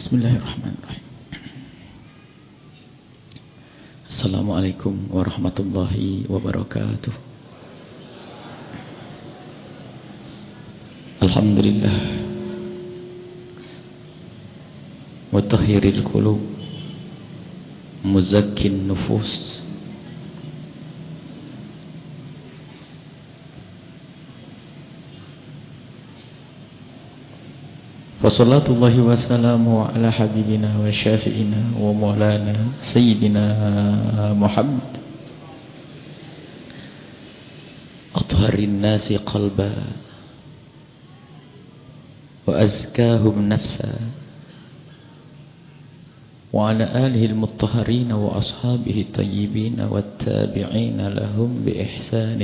Bismillahirrahmanirrahim. Assalamualaikum warahmatullahi wabarakatuh. Alhamdulillah. Mutahhiril qulub. Muzakkin nufus. وصلاة الله وسلامه على حبيبنا وشافئنا ومولانا سيدنا محمد. أطهر الناس قلبا وأزكاهم نفسا. وعلى آله المطهرين وأصحابه الطيبين والتابعين لهم بإحسان.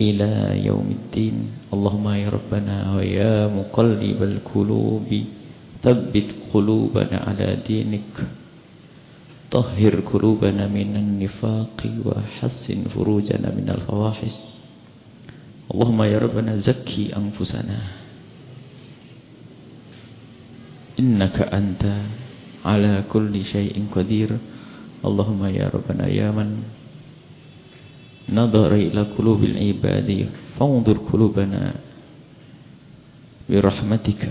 إلى يوم الدين. اللهم يا ربنا ويا مقلب القلوب ثبت قلوبنا على دينك. طهر قلوبنا من النفاق وحسن فروجنا من الفواحش. اللهم يا ربنا زكي أنفسنا. إنك أنت على كل شيء قدير. اللهم يا ربنا يا من نظر إلى قلوب العباد فانظر قلوبنا برحمتك.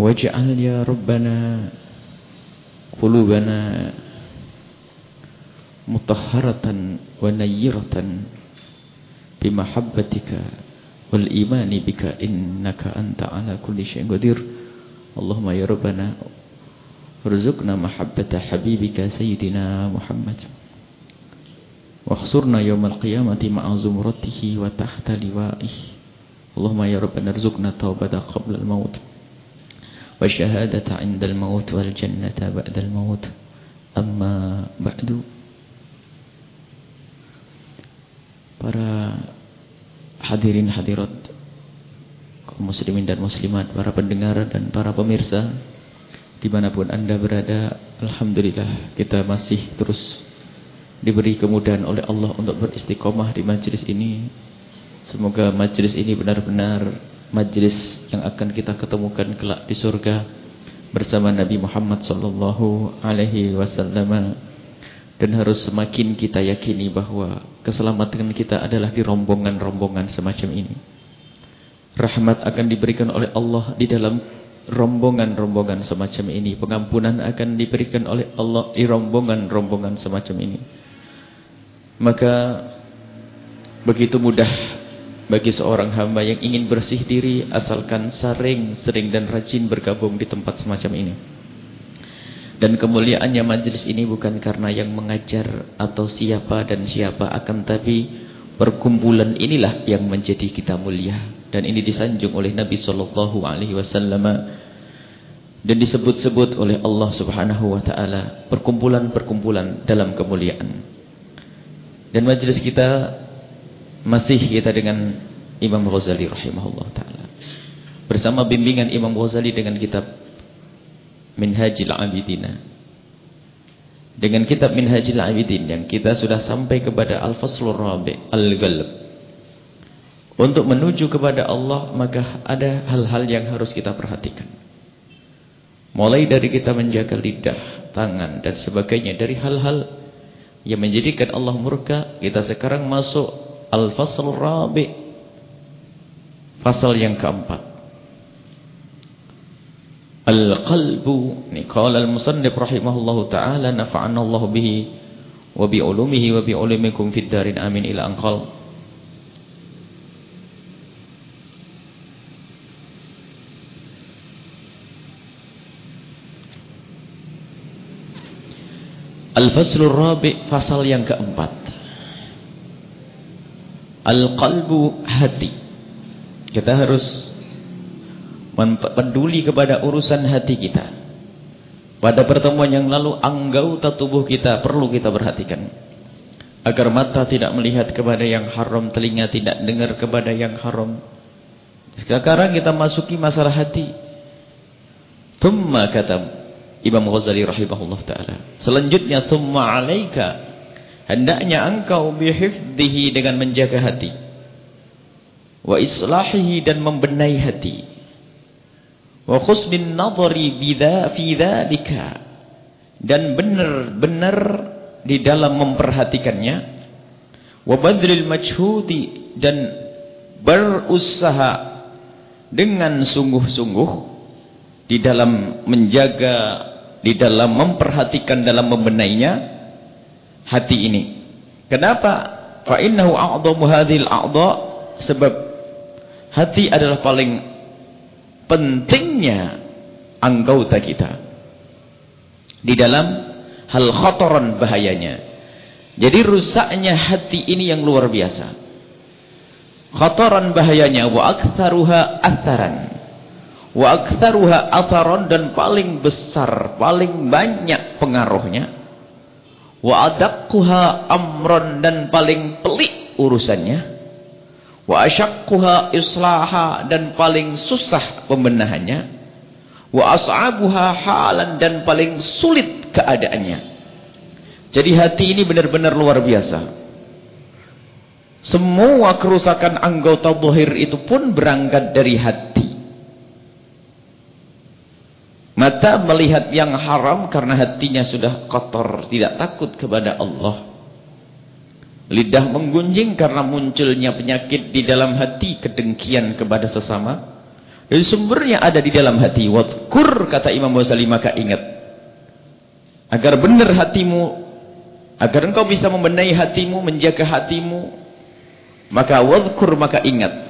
واجعل يا ربنا قلوبنا مطهرة ونيرة بمحبتك والإيمان بك إنك أنت على كل شيء قدير. اللهم يا ربنا ارزقنا محبة حبيبك سيدنا محمد. واخسرنا يوم القيامة مع زمرته وتحت لوائه. اللهم يا رب ارزقنا التوبة قبل الموت. والشهادة عند الموت والجنة بعد الموت. أما بعد. Para hadirin hadirat kaum muslimin dan muslimat, para pendengar dan para pemirsa di mana pun anda berada Alhamdulillah kita masih terus diberi kemudahan oleh Allah untuk beristiqomah di majlis ini. Semoga majlis ini benar-benar majlis yang akan kita ketemukan kelak di surga bersama Nabi Muhammad sallallahu alaihi wasallam. Dan harus semakin kita yakini bahwa keselamatan kita adalah di rombongan-rombongan semacam ini. Rahmat akan diberikan oleh Allah di dalam rombongan-rombongan semacam ini. Pengampunan akan diberikan oleh Allah di rombongan-rombongan semacam ini. Maka begitu mudah bagi seorang hamba yang ingin bersih diri asalkan sering, sering dan rajin bergabung di tempat semacam ini. Dan kemuliaannya majlis ini bukan karena yang mengajar atau siapa dan siapa akan tapi perkumpulan inilah yang menjadi kita mulia dan ini disanjung oleh Nabi sallallahu alaihi wasallam dan disebut-sebut oleh Allah Subhanahu wa taala perkumpulan-perkumpulan dalam kemuliaan. Dan majlis kita masih kita dengan Imam Ghazali rahimahullah taala. Bersama bimbingan Imam Ghazali dengan kitab Minhajil Abidin. Dengan kitab Minhajil Abidin yang kita sudah sampai kepada Al-Faslur Rabi' Al-Ghalb. Untuk menuju kepada Allah maka ada hal-hal yang harus kita perhatikan. Mulai dari kita menjaga lidah, tangan dan sebagainya dari hal-hal yang menjadikan Allah murka, kita sekarang masuk al-fasl rabi. Fasal yang keempat. Al-qalbu, ni qala al-musannif rahimahullahu taala nafa'ana bihi wa bi ulumihi wa bi ulumikum fid darin amin ila anqal. Al-Faslul Rabi' fasal yang keempat. Al-Qalbu hati. Kita harus peduli kepada urusan hati kita. Pada pertemuan yang lalu anggota tubuh kita perlu kita perhatikan. Agar mata tidak melihat kepada yang haram, telinga tidak dengar kepada yang haram. Sekarang kita masuki masalah hati. Thumma kata Imam Ghazali rahimahullah taala. Selanjutnya thumma 'alaika hendaknya engkau bihifdhihi dengan menjaga hati. Wa islahihi dan membenahi hati. Wa khusnin nadhari bidha fi dzalika. Dan benar-benar di dalam memperhatikannya. Wa badril majhudi dan berusaha dengan sungguh-sungguh di dalam menjaga, di dalam memperhatikan dalam membenainya hati ini. Kenapa? Fa innahu a'dhamu hadhil a'dha sebab hati adalah paling pentingnya anggota kita. Di dalam hal khotoran bahayanya. Jadi rusaknya hati ini yang luar biasa. Khotoran bahayanya wa aktsaruha atharan. Wa aktsaruha atharan dan paling besar, paling banyak pengaruhnya. Wa adaqquha amron dan paling pelik urusannya. Wa asyaqquha islaha dan paling susah pembenahannya. Wa as'abuha halan dan paling sulit keadaannya. Jadi hati ini benar-benar luar biasa. Semua kerusakan anggota zahir itu pun berangkat dari hati Mata melihat yang haram karena hatinya sudah kotor, tidak takut kepada Allah. Lidah menggunjing karena munculnya penyakit di dalam hati, kedengkian kepada sesama. Dan sumbernya ada di dalam hati. Wadkur, kata Imam Ghazali, maka ingat. Agar benar hatimu, agar engkau bisa membenahi hatimu, menjaga hatimu, maka wadkur, maka ingat.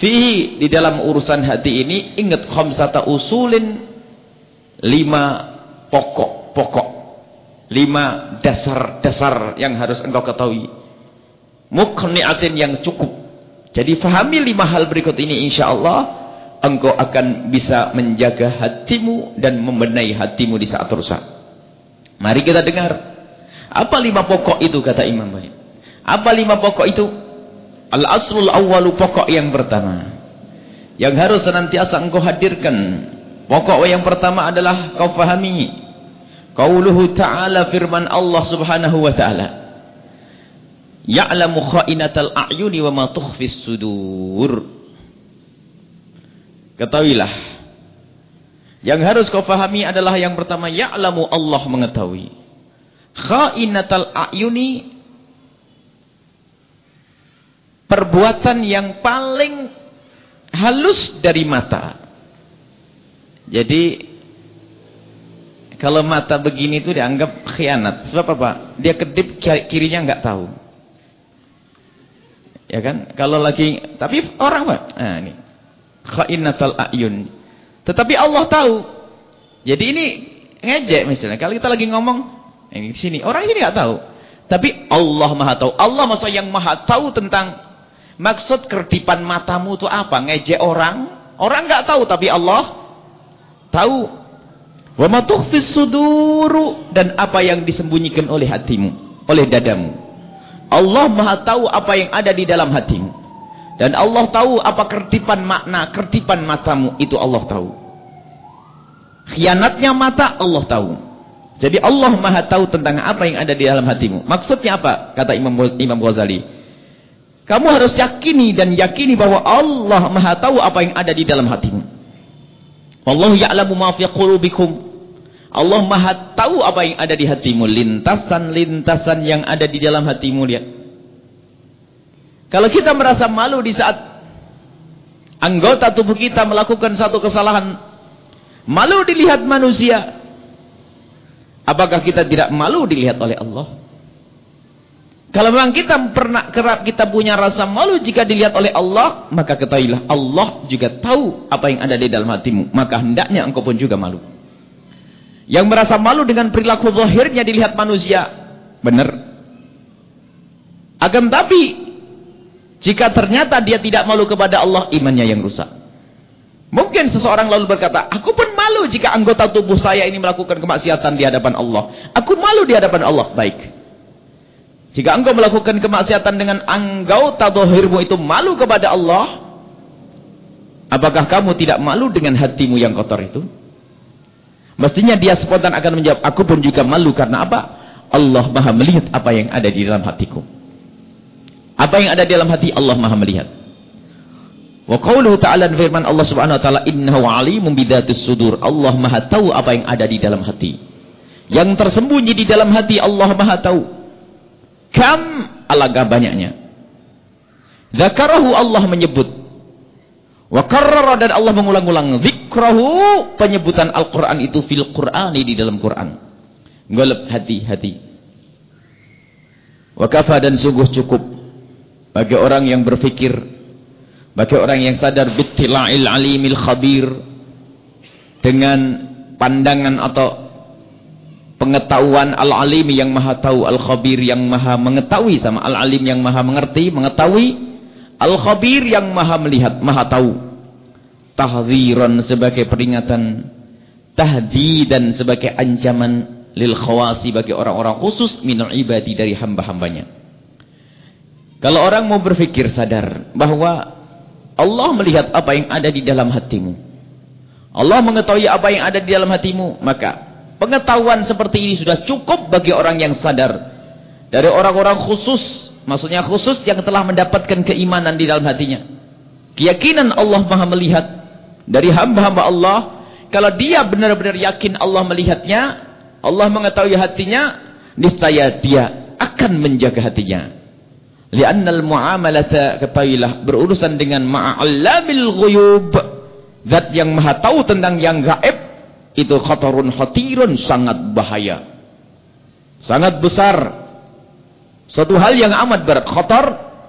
Fihi, di dalam urusan hati ini, ingat khamsata usulin lima pokok-pokok, lima dasar-dasar yang harus engkau ketahui. Mukni'atin yang cukup. Jadi fahami lima hal berikut ini insya Allah engkau akan bisa menjaga hatimu dan membenahi hatimu di saat rusak. Mari kita dengar. Apa lima pokok itu kata Imam Malik? Apa lima pokok itu? Al-aslul awwalu pokok yang pertama. Yang harus senantiasa engkau hadirkan Pokok yang pertama adalah kau fahami. Qauluhu ta'ala firman Allah subhanahu wa ta'ala. Ya'lamu kha'inatal a'yuni wa ma tukhfis sudur. Ketahuilah. Yang harus kau fahami adalah yang pertama. Ya'lamu Allah mengetahui. Kha'inatal a'yuni. Perbuatan yang paling halus dari mata. Jadi kalau mata begini itu dianggap khianat. Sebab apa? Dia kedip kirinya nggak tahu. Ya kan? Kalau lagi tapi orang Pak. Nah ini. Khainatul ayun. Tetapi Allah tahu. Jadi ini ngejek misalnya. Kalau kita lagi ngomong ini sini, orang ini nggak tahu. Tapi Allah Maha tahu. Allah masa yang Maha tahu tentang maksud kedipan matamu itu apa? Ngejek orang? Orang nggak tahu tapi Allah tahu wa ma tukhfis suduru dan apa yang disembunyikan oleh hatimu, oleh dadamu. Allah Maha tahu apa yang ada di dalam hatimu. Dan Allah tahu apa kertipan makna, kertipan matamu itu Allah tahu. Khianatnya mata Allah tahu. Jadi Allah Maha tahu tentang apa yang ada di dalam hatimu. Maksudnya apa? Kata Imam Imam Ghazali. Kamu harus yakini dan yakini bahwa Allah Maha tahu apa yang ada di dalam hatimu. Allah ya'lamu ma fi qulubikum. Allah Maha tahu apa yang ada di hatimu, lintasan-lintasan yang ada di dalam hatimu lihat. Kalau kita merasa malu di saat anggota tubuh kita melakukan satu kesalahan, malu dilihat manusia, apakah kita tidak malu dilihat oleh Allah? Kalau memang kita pernah kerap kita punya rasa malu jika dilihat oleh Allah, maka ketahuilah Allah juga tahu apa yang ada di dalam hatimu. Maka hendaknya engkau pun juga malu. Yang merasa malu dengan perilaku zahirnya dilihat manusia, benar. Akan tapi jika ternyata dia tidak malu kepada Allah, imannya yang rusak. Mungkin seseorang lalu berkata, aku pun malu jika anggota tubuh saya ini melakukan kemaksiatan di hadapan Allah. Aku malu di hadapan Allah. Baik. Jika engkau melakukan kemaksiatan dengan anggota zahirmu itu malu kepada Allah, apakah kamu tidak malu dengan hatimu yang kotor itu? Mestinya dia spontan akan menjawab, aku pun juga malu karena apa? Allah maha melihat apa yang ada di dalam hatiku. Apa yang ada di dalam hati Allah maha melihat. Wa qawluhu ta'ala firman Allah Subhanahu wa taala innahu alimun bidzatis sudur. Allah Maha tahu apa yang ada di dalam hati. Yang tersembunyi di dalam hati Allah Maha tahu. Kam alagah banyaknya. Zakarahu Allah menyebut. Wa karrara dan Allah mengulang-ulang zikrahu penyebutan Al-Qur'an itu fil Qur'ani di dalam Qur'an. Golep hati-hati. Wa kafa dan sungguh cukup bagi orang yang berfikir bagi orang yang sadar bittila'il alimil khabir dengan pandangan atau pengetahuan al-alim yang maha tahu, al-khabir yang maha mengetahui sama al-alim yang maha mengerti, mengetahui, al-khabir yang maha melihat, maha tahu. Tahziran sebagai peringatan, tahdidan sebagai ancaman lil khawasi bagi orang-orang khusus minul ibadi dari hamba-hambanya. Kalau orang mau berfikir sadar bahwa Allah melihat apa yang ada di dalam hatimu. Allah mengetahui apa yang ada di dalam hatimu. Maka pengetahuan seperti ini sudah cukup bagi orang yang sadar. Dari orang-orang khusus. Maksudnya khusus yang telah mendapatkan keimanan di dalam hatinya. Keyakinan Allah maha melihat. Dari hamba-hamba Allah. Kalau dia benar-benar yakin Allah melihatnya. Allah mengetahui hatinya. Niscaya dia akan menjaga hatinya. Liannal muamalata ketahuilah berurusan dengan ma'alamil ghuyub. Zat yang maha tahu tentang yang gaib. Itu khatarun khatirun sangat bahaya. Sangat besar. Satu hal yang amat berat. Khatar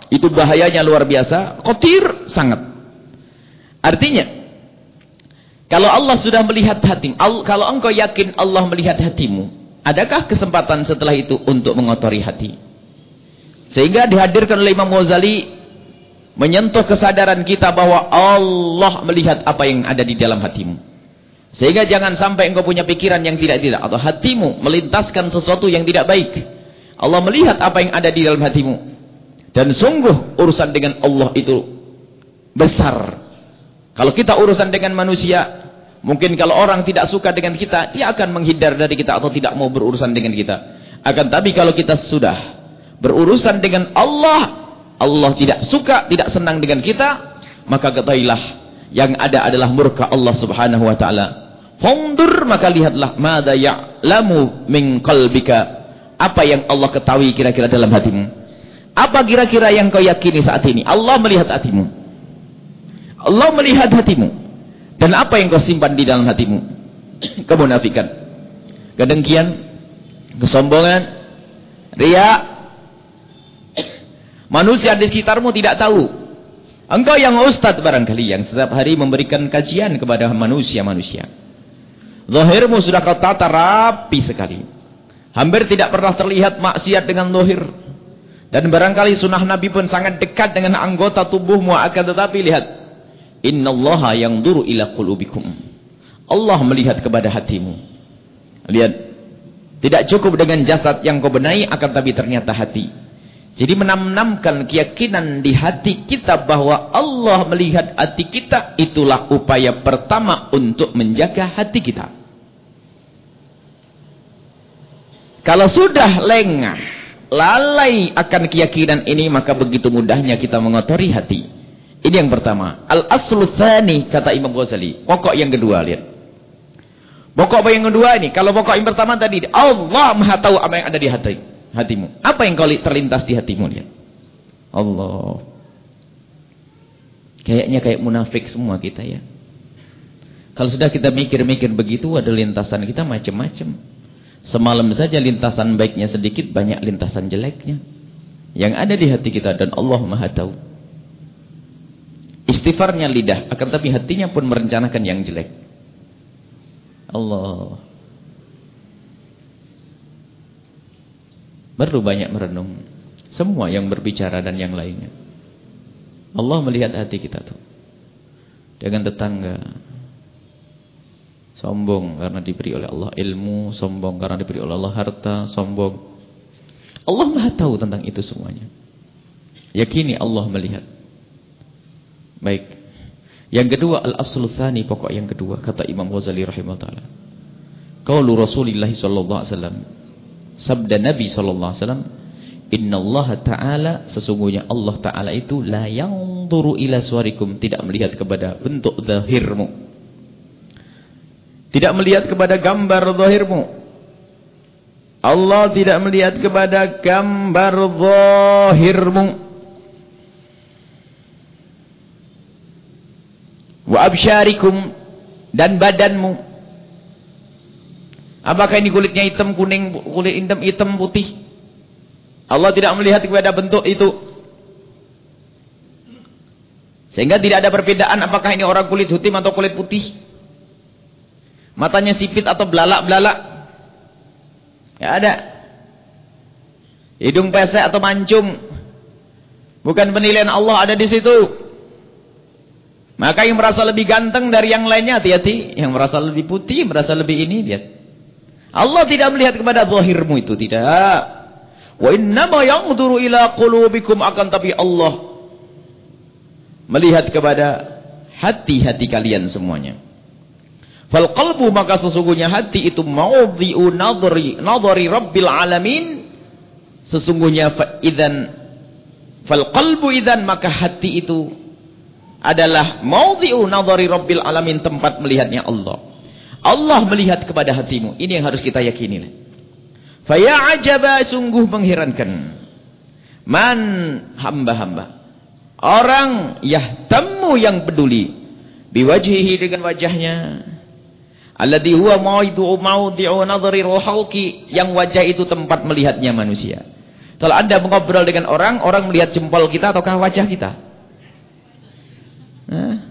itu bahayanya luar biasa. Khatir sangat. Artinya. Kalau Allah sudah melihat hatimu. Kalau engkau yakin Allah melihat hatimu. Adakah kesempatan setelah itu untuk mengotori hati? Sehingga dihadirkan oleh Imam Ghazali menyentuh kesadaran kita bahwa Allah melihat apa yang ada di dalam hatimu. Sehingga jangan sampai engkau punya pikiran yang tidak-tidak atau hatimu melintaskan sesuatu yang tidak baik. Allah melihat apa yang ada di dalam hatimu. Dan sungguh urusan dengan Allah itu besar. Kalau kita urusan dengan manusia, mungkin kalau orang tidak suka dengan kita, dia akan menghindar dari kita atau tidak mau berurusan dengan kita. Akan tapi kalau kita sudah berurusan dengan Allah, Allah tidak suka, tidak senang dengan kita, maka ketahuilah yang ada adalah murka Allah Subhanahu wa taala. Fandur maka lihatlah madza ya'lamu min qalbika. Apa yang Allah ketahui kira-kira dalam hatimu? Apa kira-kira yang kau yakini saat ini? Allah melihat hatimu. Allah melihat hatimu. Dan apa yang kau simpan di dalam hatimu? Kemunafikan. Kedengkian, kesombongan, riya, Manusia di sekitarmu tidak tahu. Engkau yang ustaz barangkali yang setiap hari memberikan kajian kepada manusia-manusia. Zahirmu sudah kau tata rapi sekali. Hampir tidak pernah terlihat maksiat dengan zahir. Dan barangkali sunnah Nabi pun sangat dekat dengan anggota tubuhmu akan tetapi lihat. Innallaha yang duru ila qulubikum. Allah melihat kepada hatimu. Lihat. Tidak cukup dengan jasad yang kau benahi akan tapi ternyata hati. Jadi menanamkan keyakinan di hati kita bahwa Allah melihat hati kita itulah upaya pertama untuk menjaga hati kita. Kalau sudah lengah, lalai akan keyakinan ini maka begitu mudahnya kita mengotori hati. Ini yang pertama. Al-aslu tsani kata Imam Ghazali. Pokok yang kedua lihat. Pokok yang kedua ini, kalau pokok yang pertama tadi Allah Maha tahu apa yang ada di hati hatimu? Apa yang kau terlintas di hatimu lihat? Allah. Kayaknya kayak munafik semua kita ya. Kalau sudah kita mikir-mikir begitu ada lintasan kita macam-macam. Semalam saja lintasan baiknya sedikit, banyak lintasan jeleknya. Yang ada di hati kita dan Allah Maha tahu. Istighfarnya lidah, akan tapi hatinya pun merencanakan yang jelek. Allah. Perlu banyak merenung. Semua yang berbicara dan yang lainnya. Allah melihat hati kita tuh. Dengan tetangga. Sombong karena diberi oleh Allah ilmu. Sombong karena diberi oleh Allah harta. Sombong. Allah maha tahu tentang itu semuanya. Yakini Allah melihat. Baik. Yang kedua al-aslu thani pokok yang kedua kata Imam Ghazali rahimahullah. Qaulu Rasulullah sallallahu alaihi wasallam sabda Nabi sallallahu alaihi wasallam Ta'ala sesungguhnya Allah Ta'ala itu la yanzuru ila suwarikum, tidak melihat kepada bentuk zahirmu. Tidak melihat kepada gambar zahirmu. Allah tidak melihat kepada gambar zahirmu. Wa absyarikum dan badanmu. Apakah ini kulitnya hitam, kuning, kulit hitam, hitam, putih? Allah tidak melihat kepada bentuk itu. Sehingga tidak ada perbedaan apakah ini orang kulit hitam atau kulit putih. Matanya sipit atau belalak-belalak. Ya ada. Hidung pesek atau mancung. Bukan penilaian Allah ada di situ. Maka yang merasa lebih ganteng dari yang lainnya hati-hati. Yang merasa lebih putih, merasa lebih ini, lihat. Allah tidak melihat kepada zahirmu itu tidak. Wa innama yanzuru ila qulubikum akan tapi Allah melihat kepada hati-hati kalian semuanya. Fal qalbu maka sesungguhnya hati itu maudhi'u nadhari nadhari rabbil alamin. Sesungguhnya fa idzan fal qalbu idzan maka hati itu adalah maudhi'u nadhari rabbil alamin tempat melihatnya Allah. Allah melihat kepada hatimu. Ini yang harus kita yakini. Faya ajaba sungguh mengherankan. Man hamba-hamba. Orang yahtammu yang peduli. Biwajihi dengan wajahnya. Alladhi huwa maudi'u maudi'u nadhari ruhauki. Yang wajah itu tempat melihatnya manusia. Kalau anda mengobrol dengan orang, orang melihat jempol kita ataukah wajah kita? Nah,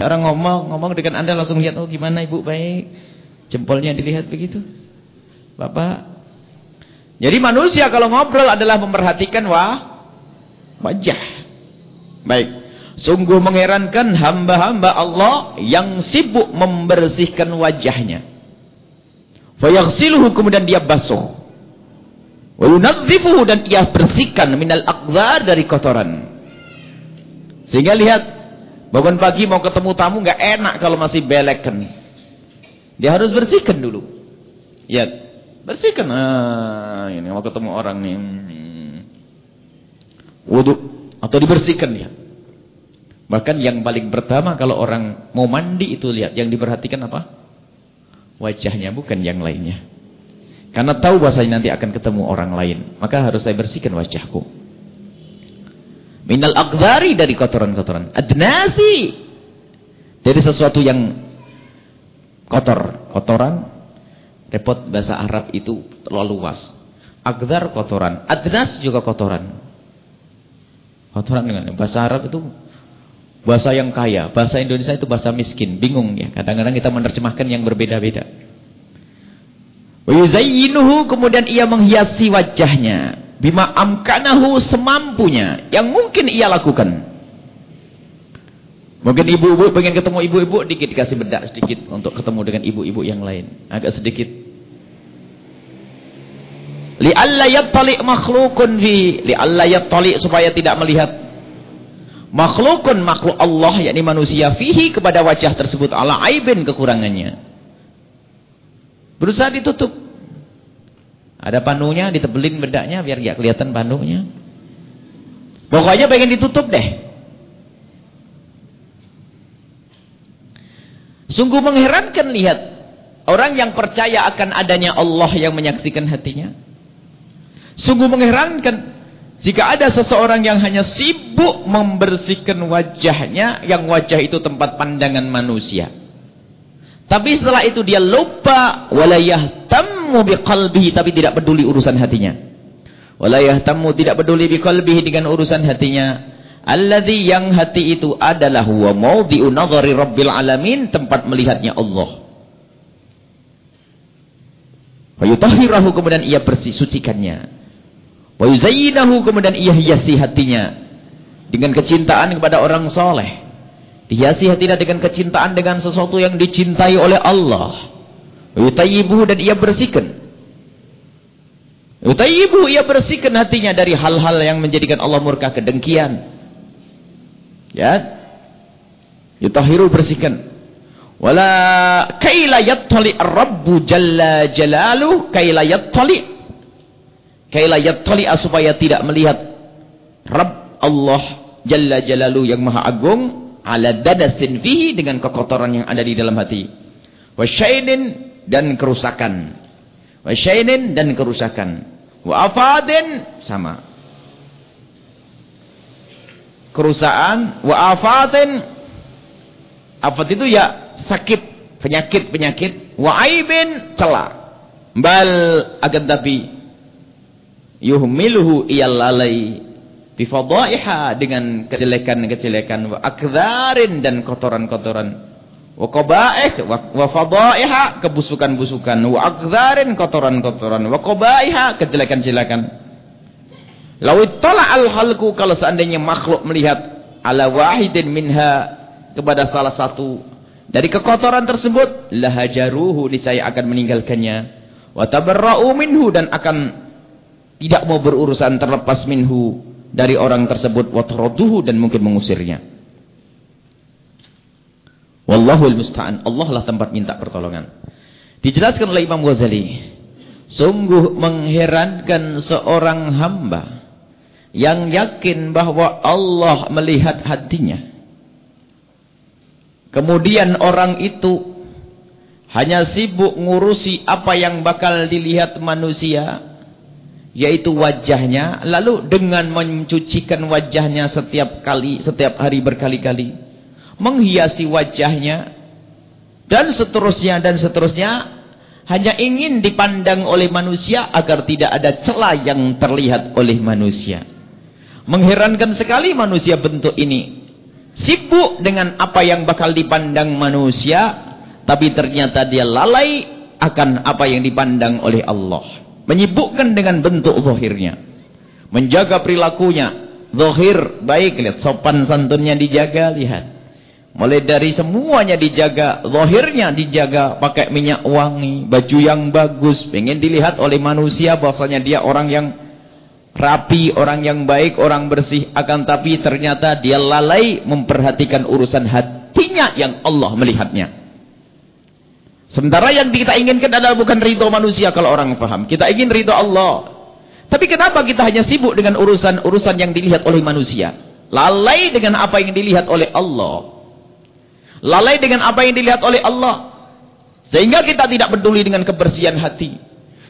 Orang ngomong, ngomong dengan Anda langsung lihat, oh gimana ibu baik. Jempolnya dilihat begitu. Bapak. Jadi manusia kalau ngobrol adalah memperhatikan wah, wajah. Baik. Sungguh mengherankan hamba-hamba Allah yang sibuk membersihkan wajahnya. Fayaghsiluhu kemudian dia basuh. Wa yunadzifuhu dan ia bersihkan minal aqdar dari kotoran. Sehingga lihat Bangun pagi mau ketemu tamu nggak enak kalau masih belekkan. Dia harus bersihkan dulu. Ya, bersihkan. Ah, ini mau ketemu orang nih. Wudhu atau dibersihkan dia. Bahkan yang paling pertama kalau orang mau mandi itu lihat yang diperhatikan apa? Wajahnya bukan yang lainnya. Karena tahu bahasanya nanti akan ketemu orang lain, maka harus saya bersihkan wajahku. Minal akhdari dari kotoran-kotoran. Adnasi. Dari sesuatu yang kotor. Kotoran. Repot bahasa Arab itu terlalu luas. Akhdar kotoran. Adnas juga kotoran. Kotoran dengan bahasa Arab itu bahasa yang kaya. Bahasa Indonesia itu bahasa miskin. Bingung ya. Kadang-kadang kita menerjemahkan yang berbeda-beda. Kemudian ia menghiasi wajahnya bima amkanahu semampunya yang mungkin ia lakukan. Mungkin ibu-ibu pengen ketemu ibu-ibu dikit dikasih bedak sedikit untuk ketemu dengan ibu-ibu yang lain, agak sedikit. Li alla yattali makhlukun fi, li alla yattali supaya tidak melihat makhlukun makhluk Allah yakni manusia fihi kepada wajah tersebut ala aibin kekurangannya. Berusaha ditutup. Ada panunya, ditebelin bedaknya biar gak kelihatan panunya. Pokoknya pengen ditutup deh. Sungguh mengherankan lihat orang yang percaya akan adanya Allah yang menyaksikan hatinya. Sungguh mengherankan jika ada seseorang yang hanya sibuk membersihkan wajahnya yang wajah itu tempat pandangan manusia. Tapi setelah itu dia lupa walayah tamu biqalbihi tapi tidak peduli urusan hatinya. Walayah tamu tidak peduli biqalbihi dengan urusan hatinya. Alladhi yang hati itu adalah huwa maudhi'u nadhari rabbil alamin tempat melihatnya Allah. Wa kemudian ia bersih sucikannya. Wa kemudian ia hiasi hatinya dengan kecintaan kepada orang soleh. Dihiasi hatinya dengan kecintaan dengan sesuatu yang dicintai oleh Allah. Yutayyibuhu dan ia bersihkan. Yutayyibuhu ia bersihkan hatinya dari hal-hal yang menjadikan Allah murka kedengkian. Ya. Yutahiru bersihkan. Wala kaila yattali ar-rabbu jalla jalaluh kaila yattali. Kaila yattali supaya tidak melihat Rabb Allah Jalla Jalalu yang maha agung ala dadasin fihi dengan kekotoran yang ada di dalam hati. Wa syainin dan kerusakan. Wa syainin dan kerusakan. Wa afadin sama. Kerusakan wa afatin afat itu ya sakit, penyakit-penyakit, wa aibin celah. Bal akan tapi yuhmiluhu iyal lalai bifadaiha dengan kejelekan-kejelekan wa akdharin dan kotoran-kotoran. Wa qabaih wa fadaiha kebusukan-busukan. Wa akdharin kotoran-kotoran. Wa qabaiha kejelekan-jelekan. Law ittala al halqu kalau seandainya makhluk melihat ala wahidin minha kepada salah satu dari kekotoran tersebut lahajaruhu niscaya akan meninggalkannya. Wa tabarra'u minhu dan akan tidak mau berurusan terlepas minhu dari orang tersebut watraduhu dan mungkin mengusirnya. Wallahul musta'an. Allah lah tempat minta pertolongan. Dijelaskan oleh Imam Ghazali, sungguh mengherankan seorang hamba yang yakin bahwa Allah melihat hatinya. Kemudian orang itu hanya sibuk ngurusi apa yang bakal dilihat manusia yaitu wajahnya lalu dengan mencucikan wajahnya setiap kali setiap hari berkali-kali menghiasi wajahnya dan seterusnya dan seterusnya hanya ingin dipandang oleh manusia agar tidak ada celah yang terlihat oleh manusia. Mengherankan sekali manusia bentuk ini. Sibuk dengan apa yang bakal dipandang manusia tapi ternyata dia lalai akan apa yang dipandang oleh Allah Menyibukkan dengan bentuk zahirnya. Menjaga perilakunya. Zahir baik, lihat. Sopan santunnya dijaga, lihat. Mulai dari semuanya dijaga. Zahirnya dijaga. Pakai minyak wangi. Baju yang bagus. Pengen dilihat oleh manusia bahwasanya dia orang yang rapi, orang yang baik, orang bersih. Akan tapi ternyata dia lalai memperhatikan urusan hatinya yang Allah melihatnya. Sementara yang kita inginkan adalah bukan ridho manusia kalau orang paham. Kita ingin ridho Allah. Tapi kenapa kita hanya sibuk dengan urusan-urusan yang dilihat oleh manusia? Lalai dengan apa yang dilihat oleh Allah. Lalai dengan apa yang dilihat oleh Allah. Sehingga kita tidak peduli dengan kebersihan hati.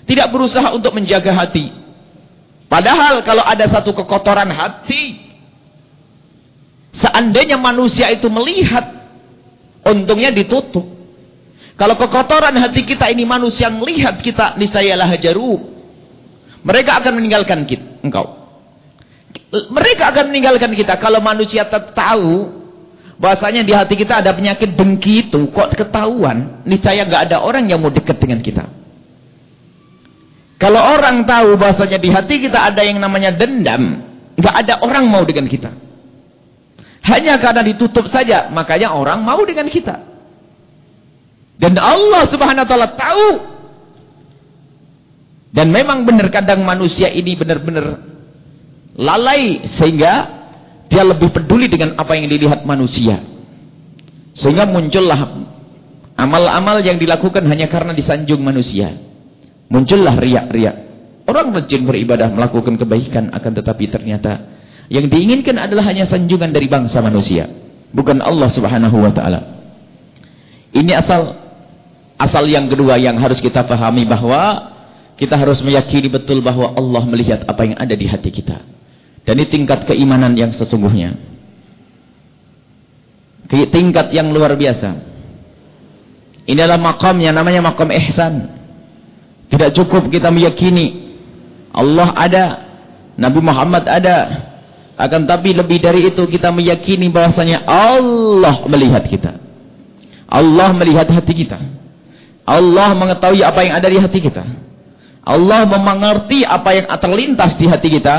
Tidak berusaha untuk menjaga hati. Padahal kalau ada satu kekotoran hati. Seandainya manusia itu melihat. Untungnya ditutup. Kalau kekotoran hati kita ini manusia yang melihat kita nisayalah hajaru. Mereka akan meninggalkan kita, engkau. Mereka akan meninggalkan kita kalau manusia tahu bahasanya di hati kita ada penyakit dengki itu kok ketahuan, niscaya nggak ada orang yang mau dekat dengan kita. Kalau orang tahu bahasanya di hati kita ada yang namanya dendam, nggak ada orang mau dengan kita. Hanya karena ditutup saja, makanya orang mau dengan kita. Dan Allah subhanahu wa ta'ala tahu. Dan memang benar kadang manusia ini benar-benar lalai. Sehingga dia lebih peduli dengan apa yang dilihat manusia. Sehingga muncullah amal-amal yang dilakukan hanya karena disanjung manusia. Muncullah riak-riak. Orang rajin beribadah melakukan kebaikan akan tetapi ternyata yang diinginkan adalah hanya sanjungan dari bangsa manusia, bukan Allah Subhanahu wa taala. Ini asal Asal yang kedua yang harus kita pahami bahwa kita harus meyakini betul bahwa Allah melihat apa yang ada di hati kita. Dan ini tingkat keimanan yang sesungguhnya. Tingkat yang luar biasa. Ini adalah makam yang namanya makam ihsan. Tidak cukup kita meyakini Allah ada, Nabi Muhammad ada. Akan tapi lebih dari itu kita meyakini bahwasanya Allah melihat kita. Allah melihat hati kita. Allah mengetahui apa yang ada di hati kita. Allah mengerti apa yang terlintas di hati kita.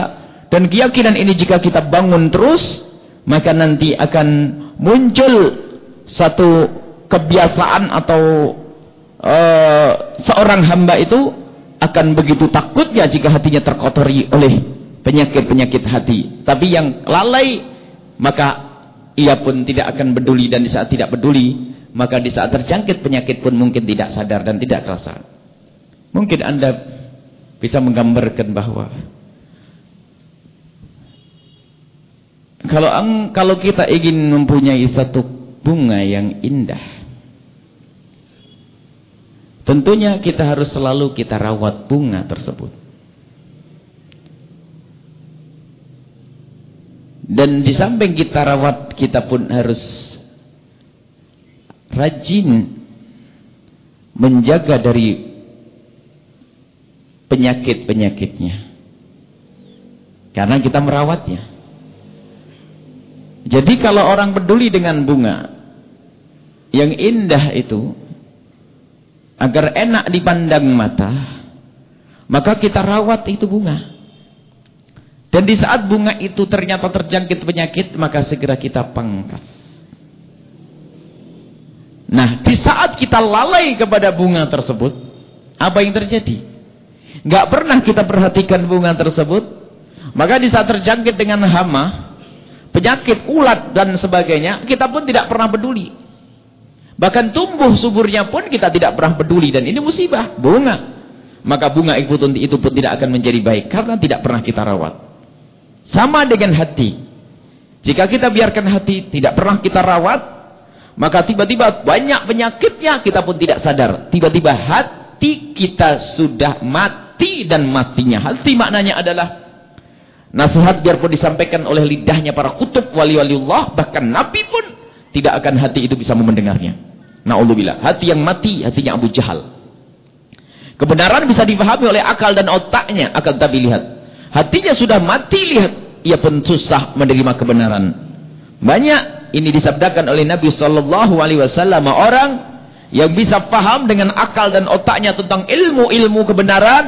Dan keyakinan ini jika kita bangun terus, maka nanti akan muncul satu kebiasaan atau uh, seorang hamba itu akan begitu takutnya jika hatinya terkotori oleh penyakit-penyakit hati. Tapi yang lalai, maka ia pun tidak akan peduli dan di saat tidak peduli, maka di saat terjangkit penyakit pun mungkin tidak sadar dan tidak terasa. Mungkin Anda bisa menggambarkan bahwa kalau kalau kita ingin mempunyai satu bunga yang indah, tentunya kita harus selalu kita rawat bunga tersebut. Dan di samping kita rawat, kita pun harus rajin menjaga dari penyakit-penyakitnya. Karena kita merawatnya. Jadi kalau orang peduli dengan bunga yang indah itu agar enak dipandang mata, maka kita rawat itu bunga. Dan di saat bunga itu ternyata terjangkit penyakit, maka segera kita pangkas. Nah, di saat kita lalai kepada bunga tersebut, apa yang terjadi? Gak pernah kita perhatikan bunga tersebut, maka di saat terjangkit dengan hama, penyakit ulat dan sebagainya, kita pun tidak pernah peduli. Bahkan tumbuh suburnya pun kita tidak pernah peduli dan ini musibah, bunga. Maka bunga itu pun tidak akan menjadi baik karena tidak pernah kita rawat. Sama dengan hati. Jika kita biarkan hati tidak pernah kita rawat, maka tiba-tiba banyak penyakitnya kita pun tidak sadar. Tiba-tiba hati kita sudah mati dan matinya. Hati maknanya adalah Nasihat biarpun disampaikan oleh lidahnya para kutub wali-waliullah, bahkan Nabi pun tidak akan hati itu bisa mendengarnya. Na'udzubillah. Hati yang mati, hatinya Abu Jahal. Kebenaran bisa dipahami oleh akal dan otaknya. Akan tapi lihat. Hatinya sudah mati, lihat. Ia pun susah menerima kebenaran. Banyak ini disabdakan oleh Nabi Sallallahu Alaihi Wasallam orang yang bisa paham dengan akal dan otaknya tentang ilmu-ilmu kebenaran,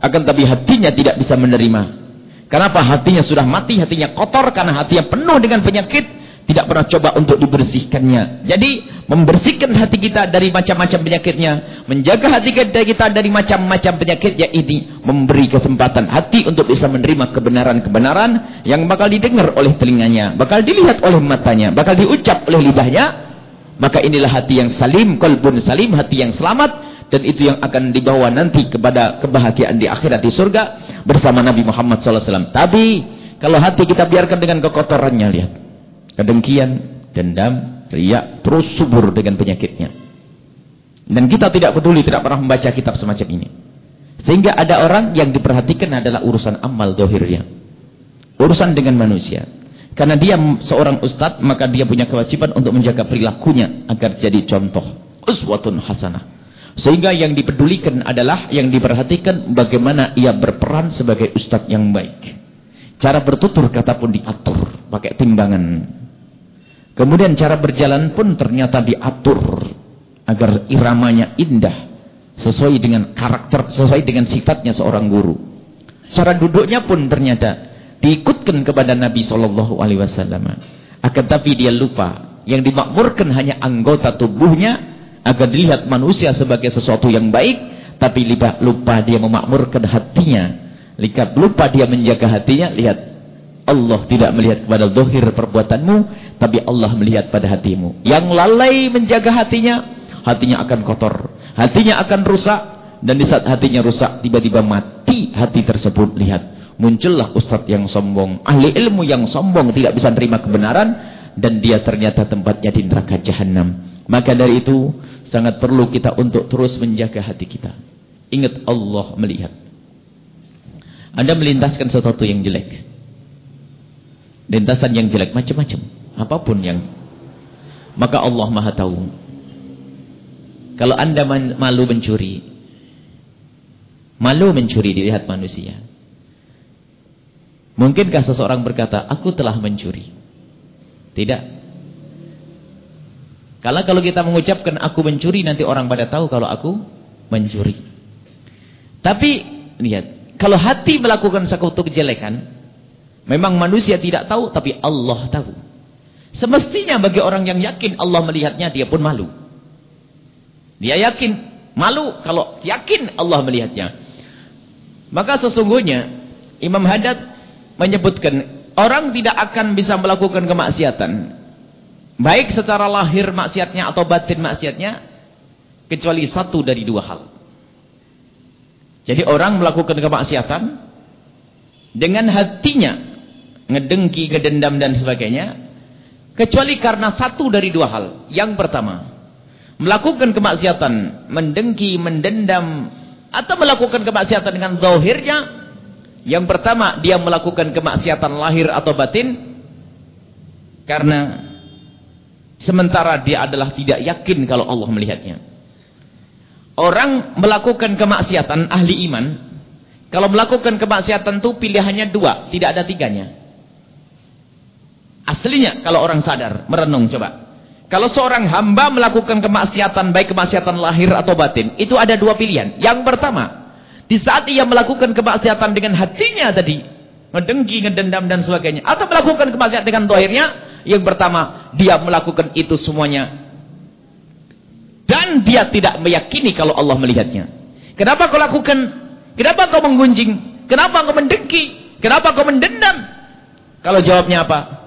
akan tapi hatinya tidak bisa menerima. Kenapa hatinya sudah mati, hatinya kotor karena hatinya penuh dengan penyakit, tidak pernah coba untuk dibersihkannya. Jadi membersihkan hati kita dari macam-macam penyakitnya, menjaga hati kita dari macam-macam penyakit ya ini memberi kesempatan hati untuk bisa menerima kebenaran-kebenaran yang bakal didengar oleh telinganya, bakal dilihat oleh matanya, bakal diucap oleh lidahnya. Maka inilah hati yang salim, kolbun salim, hati yang selamat dan itu yang akan dibawa nanti kepada kebahagiaan di akhirat di surga bersama Nabi Muhammad SAW. Tapi kalau hati kita biarkan dengan kekotorannya, lihat. Kedengkian, dendam, riak, terus subur dengan penyakitnya. Dan kita tidak peduli, tidak pernah membaca kitab semacam ini. Sehingga ada orang yang diperhatikan adalah urusan amal dohirnya. Urusan dengan manusia. Karena dia seorang ustadz, maka dia punya kewajiban untuk menjaga perilakunya agar jadi contoh. Uswatun hasanah. Sehingga yang dipedulikan adalah yang diperhatikan bagaimana ia berperan sebagai ustadz yang baik. Cara bertutur kata pun diatur pakai timbangan. Kemudian cara berjalan pun ternyata diatur agar iramanya indah sesuai dengan karakter, sesuai dengan sifatnya seorang guru. Cara duduknya pun ternyata diikutkan kepada Nabi Shallallahu Alaihi Wasallam. Akan tapi dia lupa yang dimakmurkan hanya anggota tubuhnya agar dilihat manusia sebagai sesuatu yang baik tapi lupa dia memakmurkan hatinya lihat lupa dia menjaga hatinya lihat Allah tidak melihat kepada zahir perbuatanmu tapi Allah melihat pada hatimu yang lalai menjaga hatinya hatinya akan kotor hatinya akan rusak dan di saat hatinya rusak tiba-tiba mati hati tersebut lihat muncullah ustadz yang sombong ahli ilmu yang sombong tidak bisa menerima kebenaran dan dia ternyata tempatnya di neraka jahanam maka dari itu sangat perlu kita untuk terus menjaga hati kita. Ingat Allah melihat. Anda melintaskan sesuatu yang jelek. Lintasan yang jelek macam-macam, apa pun yang maka Allah Maha tahu. Kalau Anda malu mencuri, malu mencuri dilihat manusia. Mungkinkah seseorang berkata, aku telah mencuri? Tidak. Kalau kalau kita mengucapkan aku mencuri nanti orang pada tahu kalau aku mencuri. Tapi lihat, kalau hati melakukan sekutu kejelekan, memang manusia tidak tahu tapi Allah tahu. Semestinya bagi orang yang yakin Allah melihatnya dia pun malu. Dia yakin malu kalau yakin Allah melihatnya. Maka sesungguhnya Imam Haddad menyebutkan orang tidak akan bisa melakukan kemaksiatan Baik secara lahir maksiatnya atau batin maksiatnya. Kecuali satu dari dua hal. Jadi orang melakukan kemaksiatan. Dengan hatinya. Ngedengki, ngedendam dan sebagainya. Kecuali karena satu dari dua hal. Yang pertama, melakukan kemaksiatan, mendengki, mendendam, atau melakukan kemaksiatan dengan zahirnya. Yang pertama, dia melakukan kemaksiatan lahir atau batin. Karena sementara dia adalah tidak yakin kalau Allah melihatnya. Orang melakukan kemaksiatan, ahli iman, kalau melakukan kemaksiatan itu pilihannya dua, tidak ada tiganya. Aslinya kalau orang sadar, merenung coba. Kalau seorang hamba melakukan kemaksiatan, baik kemaksiatan lahir atau batin, itu ada dua pilihan. Yang pertama, di saat ia melakukan kemaksiatan dengan hatinya tadi, ngedengki, ngedendam dan sebagainya, atau melakukan kemaksiatan dengan dohirnya, yang pertama, dia melakukan itu semuanya. Dan dia tidak meyakini kalau Allah melihatnya. Kenapa kau lakukan Kenapa kau menggunjing? Kenapa kau mendengki? Kenapa kau mendendam? Kalau jawabnya apa?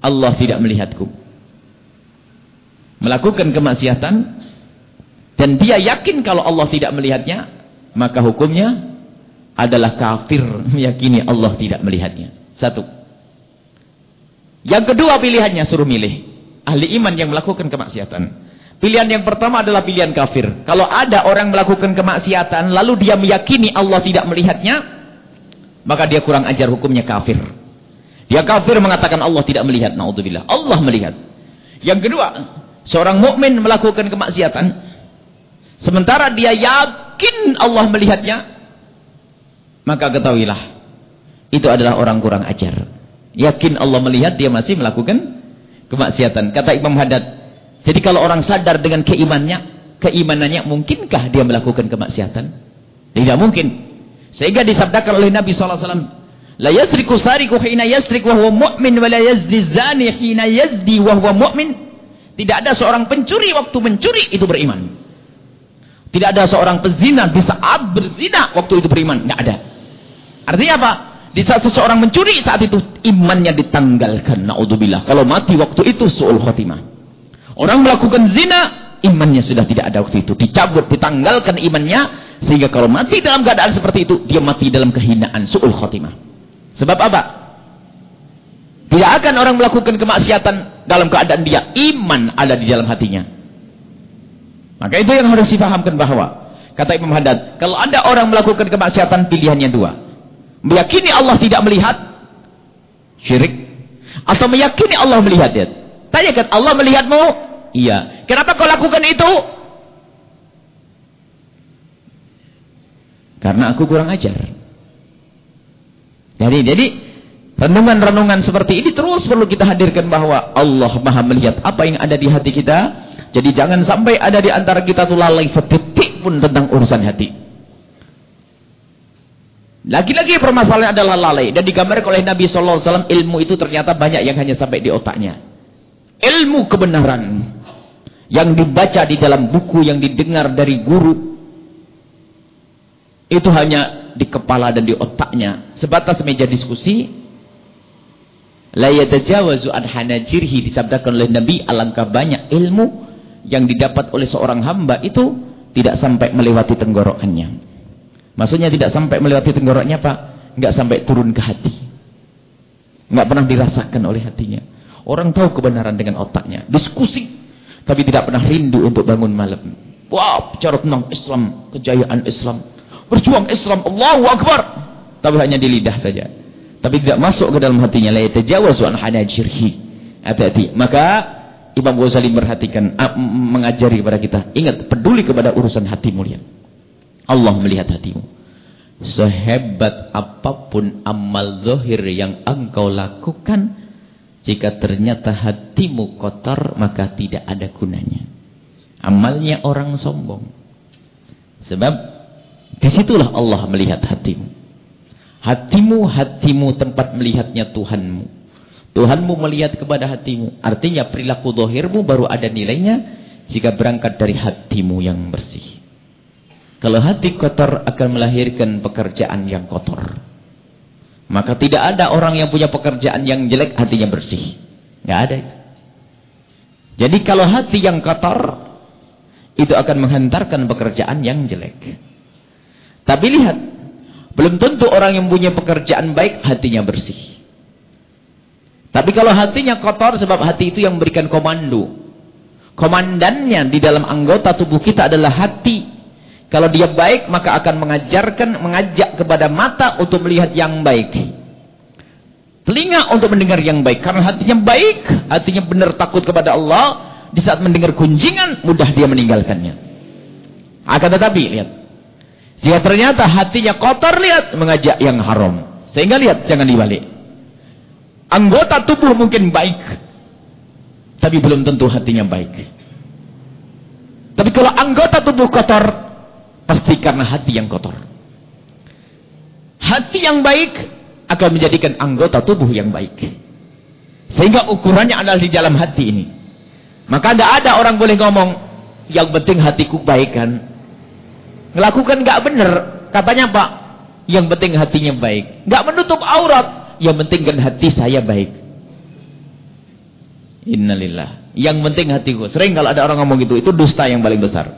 Allah tidak melihatku. Melakukan kemaksiatan dan dia yakin kalau Allah tidak melihatnya, maka hukumnya adalah kafir meyakini Allah tidak melihatnya. Satu. Yang kedua pilihannya suruh milih. Ahli iman yang melakukan kemaksiatan. Pilihan yang pertama adalah pilihan kafir. Kalau ada orang melakukan kemaksiatan, lalu dia meyakini Allah tidak melihatnya, maka dia kurang ajar hukumnya kafir. Dia kafir mengatakan Allah tidak melihat. Naudzubillah. Allah melihat. Yang kedua, seorang mukmin melakukan kemaksiatan, sementara dia yakin Allah melihatnya, maka ketahuilah, itu adalah orang kurang ajar. Yakin Allah melihat, dia masih melakukan kemaksiatan. Kata Imam Haddad, jadi kalau orang sadar dengan keimannya, keimanannya mungkinkah dia melakukan kemaksiatan? Tidak mungkin. Sehingga disabdakan oleh Nabi SAW, La yasriku sariku hina yasrik wa huwa mu'min wa la yazdi hina. Tidak ada seorang pencuri waktu mencuri itu beriman. Tidak ada seorang pezina di saat berzina waktu itu beriman. Tidak ada. Artinya apa? Di saat seseorang mencuri saat itu imannya ditanggalkan. Naudzubillah. Kalau mati waktu itu su'ul khotimah. Orang melakukan zina, imannya sudah tidak ada waktu itu. Dicabut, ditanggalkan imannya. Sehingga kalau mati dalam keadaan seperti itu, dia mati dalam kehinaan. Su'ul khotimah. Sebab apa? Tidak akan orang melakukan kemaksiatan dalam keadaan dia. Iman ada di dalam hatinya. Maka itu yang harus difahamkan bahwa. Kata Imam Haddad, kalau ada orang melakukan kemaksiatan, pilihannya dua. Meyakini Allah tidak melihat, syirik. Atau meyakini Allah melihat. Tanyakan, Allah melihatmu? Iya. Kenapa kau lakukan itu? Karena aku kurang ajar. Jadi, jadi renungan-renungan seperti ini terus perlu kita hadirkan bahwa Allah maha melihat apa yang ada di hati kita. Jadi jangan sampai ada di antara kita tuh lalai setitik pun tentang urusan hati. Lagi-lagi permasalahan adalah lalai. Dan digambarkan oleh Nabi SAW, ilmu itu ternyata banyak yang hanya sampai di otaknya. Ilmu kebenaran yang dibaca di dalam buku yang didengar dari guru itu hanya di kepala dan di otaknya. Sebatas meja diskusi la yatajawazu an hanajirhi disabdakan oleh Nabi alangkah banyak ilmu yang didapat oleh seorang hamba itu tidak sampai melewati tenggorokannya. Maksudnya tidak sampai melewati tenggorokannya Pak enggak sampai turun ke hati. Enggak pernah dirasakan oleh hatinya. Orang tahu kebenaran dengan otaknya. Diskusi tapi tidak pernah rindu untuk bangun malam. Wah, bicara tentang Islam, kejayaan Islam. Berjuang Islam, Allahu Akbar. Tapi hanya di lidah saja. Tapi tidak masuk ke dalam hatinya. La yatajawazu an hanajirhi. Hati-hati. Maka Imam Ghazali merhatikan, mengajari kepada kita. Ingat, peduli kepada urusan hati mulia. Allah melihat hatimu. Sehebat apa pun amal zahir yang engkau lakukan, jika ternyata hatimu kotor, maka tidak ada gunanya. Amalnya orang sombong. Sebab di situlah Allah melihat hatimu. Hatimu, hatimu tempat melihatnya Tuhanmu. Tuhanmu melihat kepada hatimu. Artinya perilaku dohirmu baru ada nilainya jika berangkat dari hatimu yang bersih. Kalau hati kotor akan melahirkan pekerjaan yang kotor. Maka tidak ada orang yang punya pekerjaan yang jelek hatinya bersih. Tidak ada Jadi kalau hati yang kotor itu akan menghantarkan pekerjaan yang jelek. Tapi lihat, belum tentu orang yang punya pekerjaan baik hatinya bersih. Tapi kalau hatinya kotor sebab hati itu yang memberikan komando. Komandannya di dalam anggota tubuh kita adalah hati. Kalau dia baik maka akan mengajarkan, mengajak kepada mata untuk melihat yang baik. Telinga untuk mendengar yang baik. Karena hatinya baik, hatinya benar takut kepada Allah. Di saat mendengar kunjingan, mudah dia meninggalkannya. Akan tetapi, lihat. Jika ternyata hatinya kotor, lihat. Mengajak yang haram. Sehingga lihat, jangan dibalik. Anggota tubuh mungkin baik. Tapi belum tentu hatinya baik. Tapi kalau anggota tubuh kotor, pasti karena hati yang kotor. Hati yang baik akan menjadikan anggota tubuh yang baik. Sehingga ukurannya adalah di dalam hati ini. Maka tidak ada orang boleh ngomong, yang penting hatiku baik kan. Melakukan nggak benar, katanya Pak, yang penting hatinya baik. Nggak menutup aurat, yang penting kan hati saya baik. Innalillah. Yang penting hatiku. Sering kalau ada orang ngomong gitu, itu dusta yang paling besar.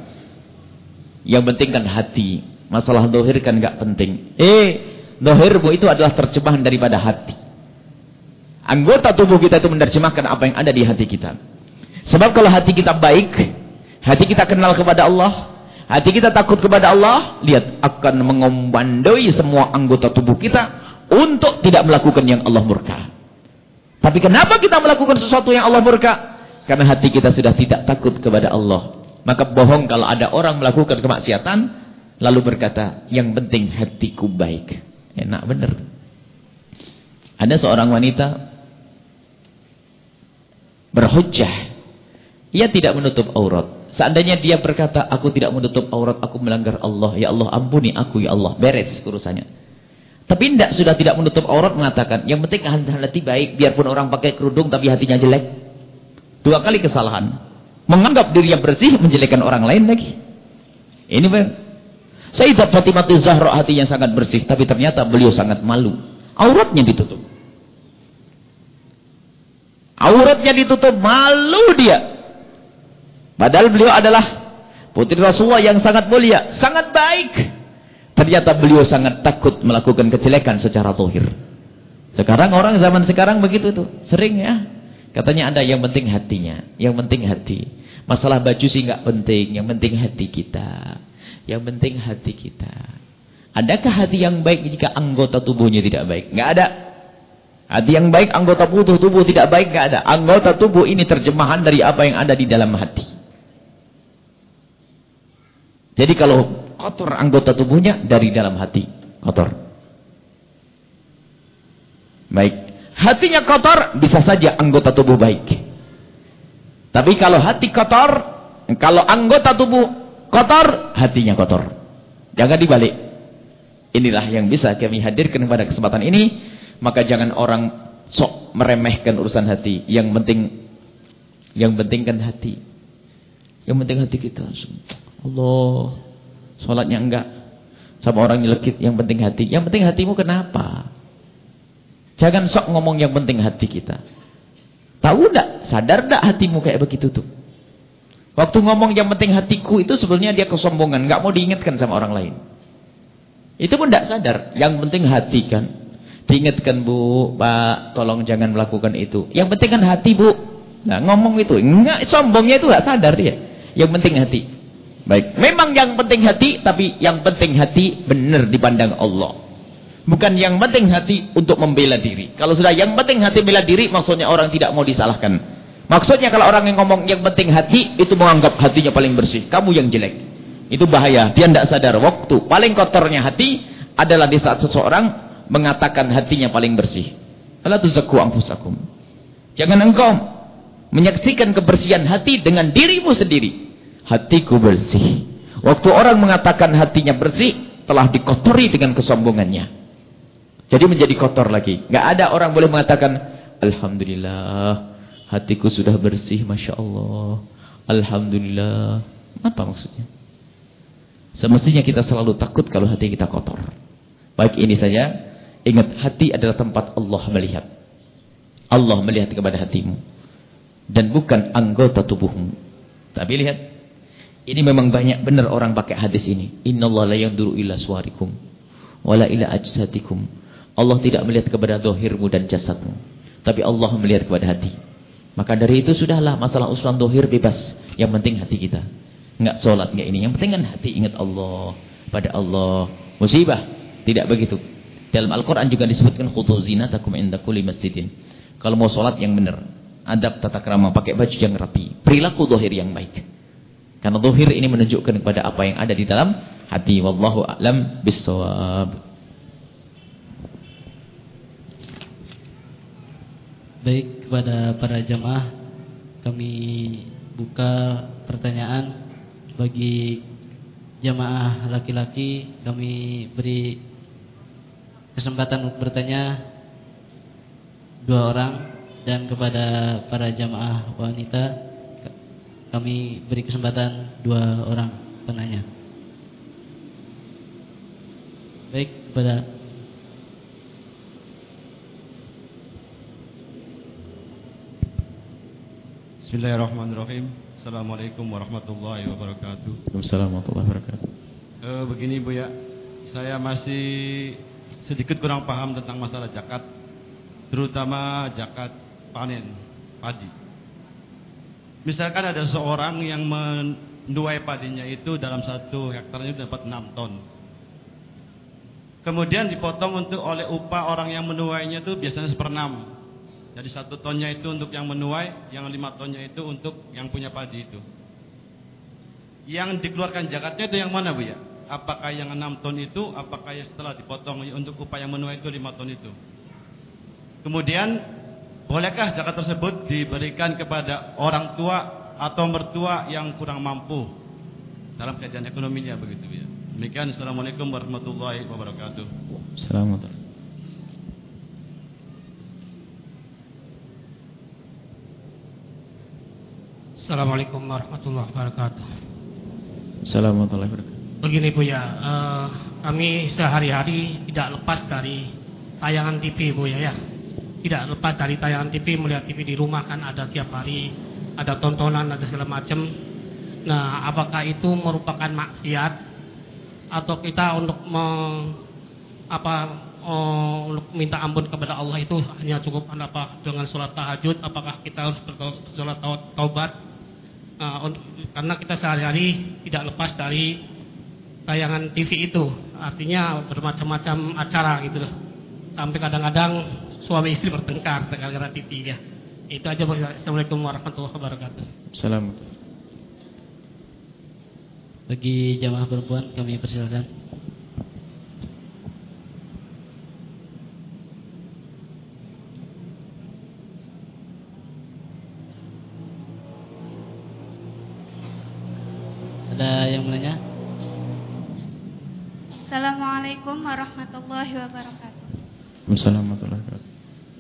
Yang penting kan hati. Masalah dohir kan gak penting. Eh, dohirmu itu adalah terjemahan daripada hati. Anggota tubuh kita itu menerjemahkan apa yang ada di hati kita. Sebab kalau hati kita baik, hati kita kenal kepada Allah, hati kita takut kepada Allah, lihat akan mengombandoi semua anggota tubuh kita untuk tidak melakukan yang Allah murka. Tapi kenapa kita melakukan sesuatu yang Allah murka? Karena hati kita sudah tidak takut kepada Allah. Maka bohong kalau ada orang melakukan kemaksiatan, lalu berkata, yang penting hatiku baik. Enak benar. Ada seorang wanita berhujjah. Ia tidak menutup aurat. Seandainya dia berkata, aku tidak menutup aurat, aku melanggar Allah. Ya Allah, ampuni aku, ya Allah. Beres urusannya. Tapi tidak sudah tidak menutup aurat mengatakan, yang penting hati baik, biarpun orang pakai kerudung tapi hatinya jelek. Dua kali kesalahan. Menganggap dirinya bersih, menjelekkan orang lain lagi. Ini. Sayyidat Fatimah Zahra hatinya sangat bersih, tapi ternyata beliau sangat malu. Auratnya ditutup. Auratnya ditutup, malu dia. Padahal beliau adalah putri Rasulullah yang sangat mulia, sangat baik. Ternyata beliau sangat takut melakukan kejelekan secara tohir. Sekarang orang zaman sekarang begitu tuh. Sering ya. Katanya ada yang penting hatinya. Yang penting hati. Masalah baju sih nggak penting. Yang penting hati kita. Yang penting hati kita. Adakah hati yang baik jika anggota tubuhnya tidak baik? Nggak ada. Hati yang baik, anggota tubuh tubuh tidak baik, nggak ada. Anggota tubuh ini terjemahan dari apa yang ada di dalam hati. Jadi kalau kotor anggota tubuhnya dari dalam hati kotor. Baik. Hatinya kotor, bisa saja anggota tubuh baik. Tapi kalau hati kotor, kalau anggota tubuh kotor, hatinya kotor. Jangan dibalik. Inilah yang bisa kami hadirkan pada kesempatan ini. Maka jangan orang sok meremehkan urusan hati. Yang penting yang penting kan hati. Yang penting hati kita. Allah Sholatnya enggak. Sama orang nyelekit, yang penting hati. Yang penting hatimu kenapa? Jangan sok ngomong yang penting hati kita. Tahu enggak? Sadar enggak hatimu kayak begitu tuh? Waktu ngomong yang penting hatiku itu sebenarnya dia kesombongan. Enggak mau diingatkan sama orang lain. Itu pun enggak sadar. Yang penting hati kan. Diingatkan bu, pak, tolong jangan melakukan itu. Yang penting kan hati bu. Nah ngomong itu. Enggak, sombongnya itu enggak sadar dia. Yang penting hati. Baik, memang yang penting hati, tapi yang penting hati benar dipandang Allah. Bukan yang penting hati untuk membela diri. Kalau sudah yang penting hati bela diri, maksudnya orang tidak mau disalahkan. Maksudnya kalau orang yang ngomong yang penting hati, itu menganggap hatinya paling bersih. Kamu yang jelek. Itu bahaya. Dia tidak sadar waktu. Paling kotornya hati adalah di saat seseorang mengatakan hatinya paling bersih. Allah tuzakku. Jangan engkau menyaksikan kebersihan hati dengan dirimu sendiri hatiku bersih. Waktu orang mengatakan hatinya bersih, telah dikotori dengan kesombongannya. Jadi menjadi kotor lagi. Gak ada orang boleh mengatakan, Alhamdulillah, hatiku sudah bersih, Masya Allah. Alhamdulillah. Apa maksudnya? Semestinya kita selalu takut kalau hati kita kotor. Baik ini saja. Ingat, hati adalah tempat Allah melihat. Allah melihat kepada hatimu. Dan bukan anggota tubuhmu. Tapi lihat, ini memang banyak benar orang pakai hadis ini. Innallaha la yanzuru ila suwarikum wala ila ajsatikum. Allah tidak melihat kepada zahirmu dan jasadmu. Tapi Allah melihat kepada hati. Maka dari itu sudahlah masalah usulan dohir bebas. Yang penting hati kita. Enggak sholat, enggak ini. Yang penting kan hati ingat Allah. Pada Allah. Musibah. Tidak begitu. Dalam Al-Quran juga disebutkan khudu zinatakum inda kulli masjidin. Kalau mau sholat yang benar. Adab tata krama. Pakai baju yang rapi. Perilaku dohir yang baik. Karena dohir ini menunjukkan kepada apa yang ada di dalam hati. Wallahu a'lam bisawab. Baik kepada para jamaah kami buka pertanyaan bagi jamaah laki-laki kami beri kesempatan untuk bertanya dua orang dan kepada para jamaah wanita kami beri kesempatan dua orang penanya. Baik kepada Bismillahirrahmanirrahim. Assalamualaikum warahmatullahi wabarakatuh. Waalaikumsalam warahmatullahi wabarakatuh. E, begini Bu ya, saya masih sedikit kurang paham tentang masalah zakat, terutama zakat panen padi. Misalkan ada seorang yang menuai padinya itu dalam satu hektarnya dapat 6 ton. Kemudian dipotong untuk oleh upah orang yang menuainya itu biasanya seperenam. Jadi satu tonnya itu untuk yang menuai, yang lima tonnya itu untuk yang punya padi itu. Yang dikeluarkan zakatnya itu yang mana bu ya? Apakah yang enam ton itu, apakah setelah dipotong untuk upah yang menuai itu lima ton itu? Kemudian, bolehkah zakat tersebut diberikan kepada orang tua atau mertua yang kurang mampu dalam kajian ekonominya begitu ya? Demikian, Assalamualaikum warahmatullahi wabarakatuh. Assalamualaikum. Assalamualaikum warahmatullahi wabarakatuh. Assalamualaikum warahmatullahi wabarakatuh. Begini Bu ya, uh, kami sehari-hari tidak lepas dari tayangan TV Bu ya ya. Tidak lepas dari tayangan TV, melihat TV di rumah kan ada tiap hari, ada tontonan, ada segala macam. Nah, apakah itu merupakan maksiat atau kita untuk me, apa oh, untuk minta ampun kepada Allah itu hanya cukup apa dengan sholat tahajud? Apakah kita harus bersolat taubat uh, karena kita sehari-hari tidak lepas dari tayangan TV itu artinya bermacam-macam acara gitu sampai kadang-kadang suami istri bertengkar gara-gara TV ya itu aja Assalamualaikum warahmatullahi wabarakatuh Salam bagi jamaah perempuan kami persilakan Ada yang menanya? Assalamualaikum warahmatullahi wabarakatuh. Assalamualaikum warahmatullahi wabarakatuh.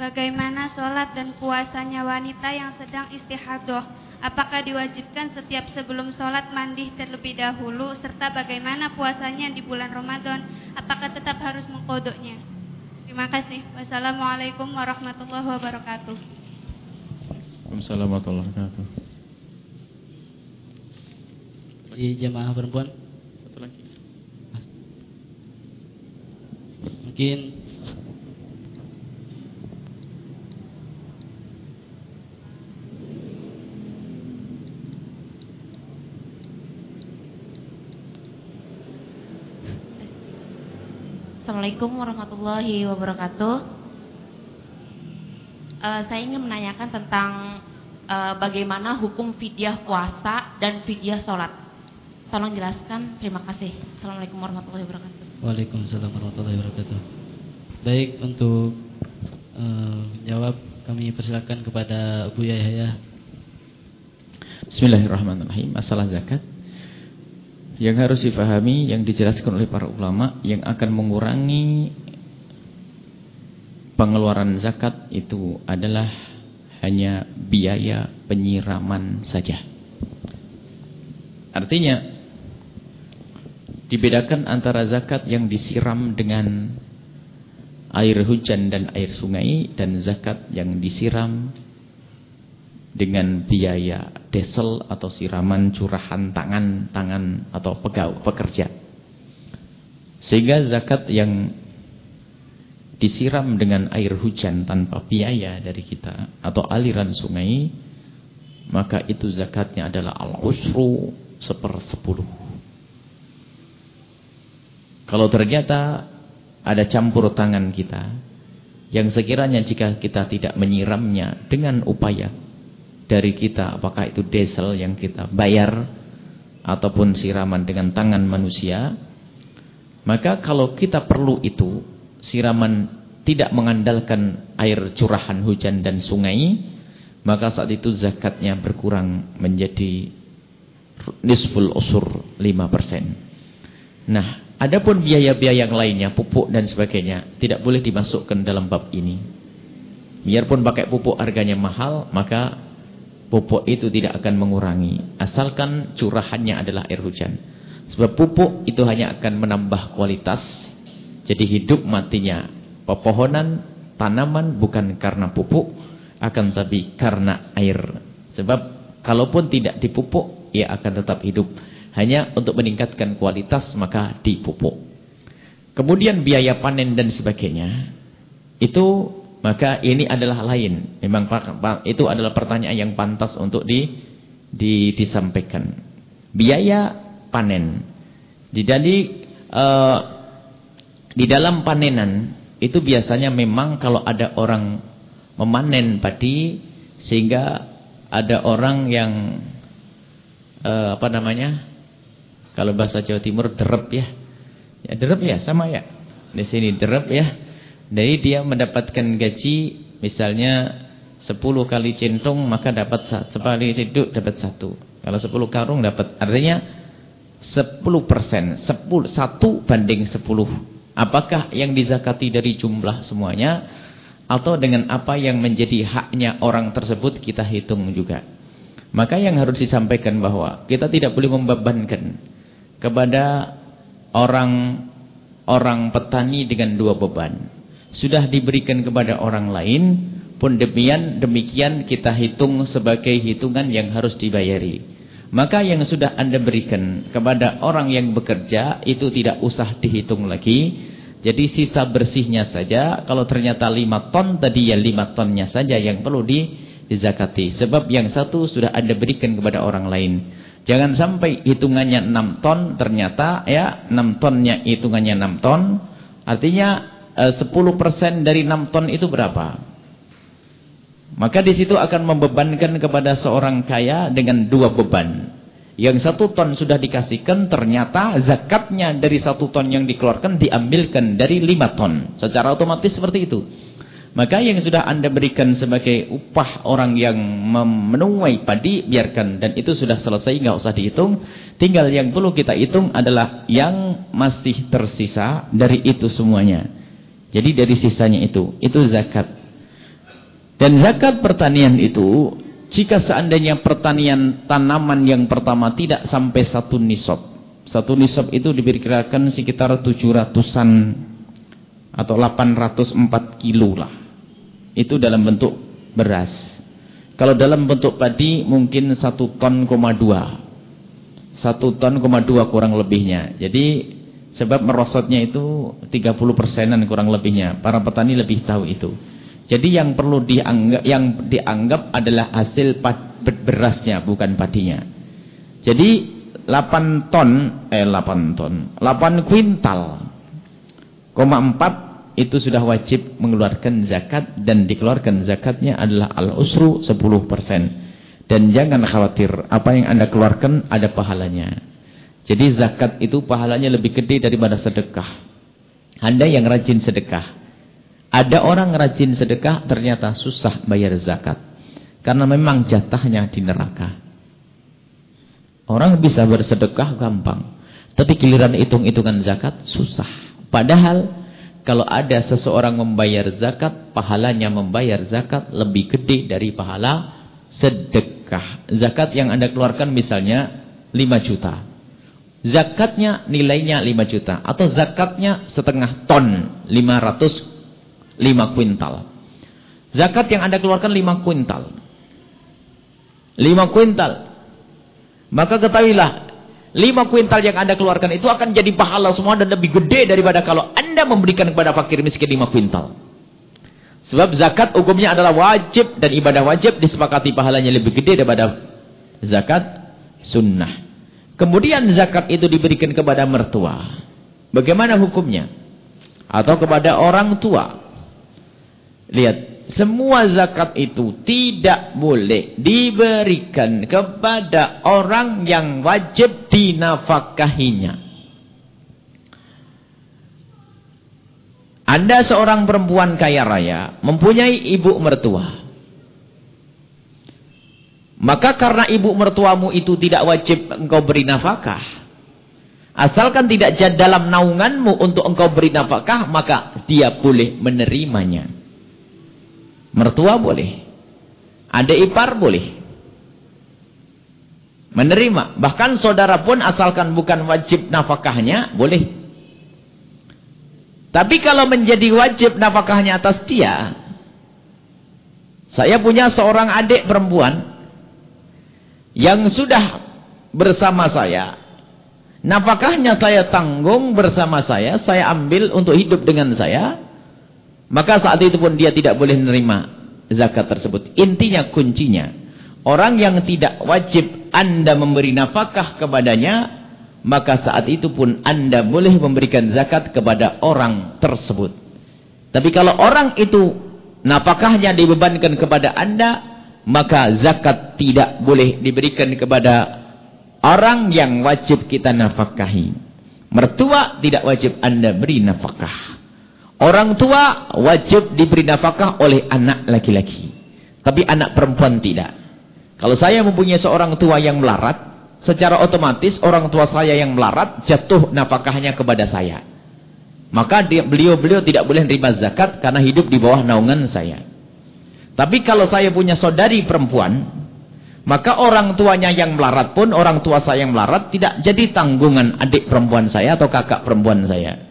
Bagaimana sholat dan puasanya wanita yang sedang istihadoh? Apakah diwajibkan setiap sebelum sholat mandi terlebih dahulu? Serta bagaimana puasanya di bulan Ramadan? Apakah tetap harus mengkodoknya? Terima kasih. Wassalamualaikum warahmatullahi wabarakatuh. Assalamualaikum warahmatullahi wabarakatuh di jemaah perempuan? Satu lagi. Mungkin Assalamualaikum warahmatullahi wabarakatuh. Uh, saya ingin menanyakan tentang uh, bagaimana hukum fidyah puasa dan fidyah sholat. Tolong jelaskan. Terima kasih. Assalamualaikum warahmatullahi wabarakatuh. Waalaikumsalam warahmatullahi wabarakatuh. Baik untuk uh, jawab kami persilakan kepada Bu Yahya. Bismillahirrahmanirrahim. Masalah zakat yang harus difahami yang dijelaskan oleh para ulama yang akan mengurangi pengeluaran zakat itu adalah hanya biaya penyiraman saja. Artinya Dibedakan antara zakat yang disiram dengan air hujan dan air sungai dan zakat yang disiram dengan biaya desel atau siraman curahan tangan-tangan atau pegawai pekerja. Sehingga zakat yang disiram dengan air hujan tanpa biaya dari kita atau aliran sungai maka itu zakatnya adalah al-usru sepersepuluh kalau ternyata ada campur tangan kita yang sekiranya jika kita tidak menyiramnya dengan upaya dari kita apakah itu diesel yang kita bayar ataupun siraman dengan tangan manusia maka kalau kita perlu itu siraman tidak mengandalkan air curahan hujan dan sungai, maka saat itu zakatnya berkurang menjadi nisful usur 5%. Nah, adapun biaya-biaya yang lainnya, pupuk dan sebagainya, tidak boleh dimasukkan dalam bab ini. Biarpun pakai pupuk harganya mahal, maka pupuk itu tidak akan mengurangi. Asalkan curahannya adalah air hujan. Sebab pupuk itu hanya akan menambah kualitas jadi hidup matinya pepohonan, tanaman bukan karena pupuk, akan tapi karena air. Sebab kalaupun tidak dipupuk, ia akan tetap hidup. Hanya untuk meningkatkan kualitas maka dipupuk. Kemudian biaya panen dan sebagainya. Itu maka ini adalah lain. Memang itu adalah pertanyaan yang pantas untuk di, di disampaikan. Biaya panen. Jadi uh, di dalam panenan itu biasanya memang kalau ada orang memanen padi sehingga ada orang yang uh, apa namanya? Kalau bahasa Jawa Timur derep ya. Ya derep ya sama ya. Di sini derep ya. Jadi dia mendapatkan gaji misalnya 10 kali centong maka dapat sekali ciduk dapat satu. Kalau 10 karung dapat artinya 10 persen, 10, 1 banding 10 Apakah yang dizakati dari jumlah semuanya atau dengan apa yang menjadi haknya orang tersebut kita hitung juga. Maka yang harus disampaikan bahwa kita tidak boleh membebankan kepada orang orang petani dengan dua beban. Sudah diberikan kepada orang lain pun demikian demikian kita hitung sebagai hitungan yang harus dibayari. Maka yang sudah anda berikan kepada orang yang bekerja itu tidak usah dihitung lagi. Jadi sisa bersihnya saja. Kalau ternyata 5 ton tadi ya 5 tonnya saja yang perlu di, dizakati. Sebab yang satu sudah anda berikan kepada orang lain. Jangan sampai hitungannya 6 ton ternyata ya 6 tonnya hitungannya 6 ton. Artinya 10% dari 6 ton itu berapa? Maka di situ akan membebankan kepada seorang kaya dengan dua beban. Yang satu ton sudah dikasihkan, ternyata zakatnya dari satu ton yang dikeluarkan diambilkan dari lima ton. Secara otomatis seperti itu. Maka yang sudah anda berikan sebagai upah orang yang menuai padi, biarkan. Dan itu sudah selesai, nggak usah dihitung. Tinggal yang perlu kita hitung adalah yang masih tersisa dari itu semuanya. Jadi dari sisanya itu, itu zakat. Dan zakat pertanian itu, jika seandainya pertanian tanaman yang pertama tidak sampai satu nisab. Satu nisab itu diperkirakan sekitar 700-an atau 804 kilo lah. Itu dalam bentuk beras. Kalau dalam bentuk padi mungkin satu ton koma dua. Satu ton koma dua kurang lebihnya. Jadi sebab merosotnya itu 30 persenan kurang lebihnya. Para petani lebih tahu itu. Jadi yang perlu dianggap yang dianggap adalah hasil berasnya bukan padinya. Jadi 8 ton eh 8 ton, 8 kuintal. Koma 4 itu sudah wajib mengeluarkan zakat dan dikeluarkan zakatnya adalah al-usru 10%. Dan jangan khawatir, apa yang Anda keluarkan ada pahalanya. Jadi zakat itu pahalanya lebih gede daripada sedekah. Anda yang rajin sedekah, ada orang rajin sedekah ternyata susah bayar zakat. Karena memang jatahnya di neraka. Orang bisa bersedekah gampang. Tapi giliran hitung-hitungan zakat susah. Padahal kalau ada seseorang membayar zakat, pahalanya membayar zakat lebih gede dari pahala sedekah. Zakat yang Anda keluarkan misalnya 5 juta. Zakatnya nilainya 5 juta. Atau zakatnya setengah ton 500 lima kuintal. Zakat yang Anda keluarkan lima kuintal. Lima kuintal. Maka ketahuilah, lima kuintal yang Anda keluarkan itu akan jadi pahala semua dan lebih gede daripada kalau Anda memberikan kepada fakir miskin lima kuintal. Sebab zakat hukumnya adalah wajib dan ibadah wajib disepakati pahalanya lebih gede daripada zakat sunnah. Kemudian zakat itu diberikan kepada mertua. Bagaimana hukumnya? Atau kepada orang tua. Lihat, semua zakat itu tidak boleh diberikan kepada orang yang wajib dinafkahinya. Anda seorang perempuan kaya raya, mempunyai ibu mertua. Maka karena ibu mertuamu itu tidak wajib engkau beri nafkah. Asalkan tidak dalam naunganmu untuk engkau beri nafkah, maka dia boleh menerimanya. Mertua boleh. Ada ipar boleh. Menerima. Bahkan saudara pun asalkan bukan wajib nafkahnya, boleh. Tapi kalau menjadi wajib nafkahnya atas dia, saya punya seorang adik perempuan yang sudah bersama saya, nafkahnya saya tanggung bersama saya, saya ambil untuk hidup dengan saya, maka saat itu pun dia tidak boleh menerima zakat tersebut. Intinya kuncinya, orang yang tidak wajib Anda memberi nafkah kepadanya, maka saat itu pun anda boleh memberikan zakat kepada orang tersebut. Tapi kalau orang itu napakahnya dibebankan kepada anda, maka zakat tidak boleh diberikan kepada orang yang wajib kita nafkahi. Mertua tidak wajib anda beri nafkah. Orang tua wajib diberi nafkah oleh anak laki-laki. Tapi anak perempuan tidak. Kalau saya mempunyai seorang tua yang melarat, secara otomatis orang tua saya yang melarat jatuh nafkahnya kepada saya. Maka beliau-beliau tidak boleh menerima zakat karena hidup di bawah naungan saya. Tapi kalau saya punya saudari perempuan, maka orang tuanya yang melarat pun, orang tua saya yang melarat, tidak jadi tanggungan adik perempuan saya atau kakak perempuan saya.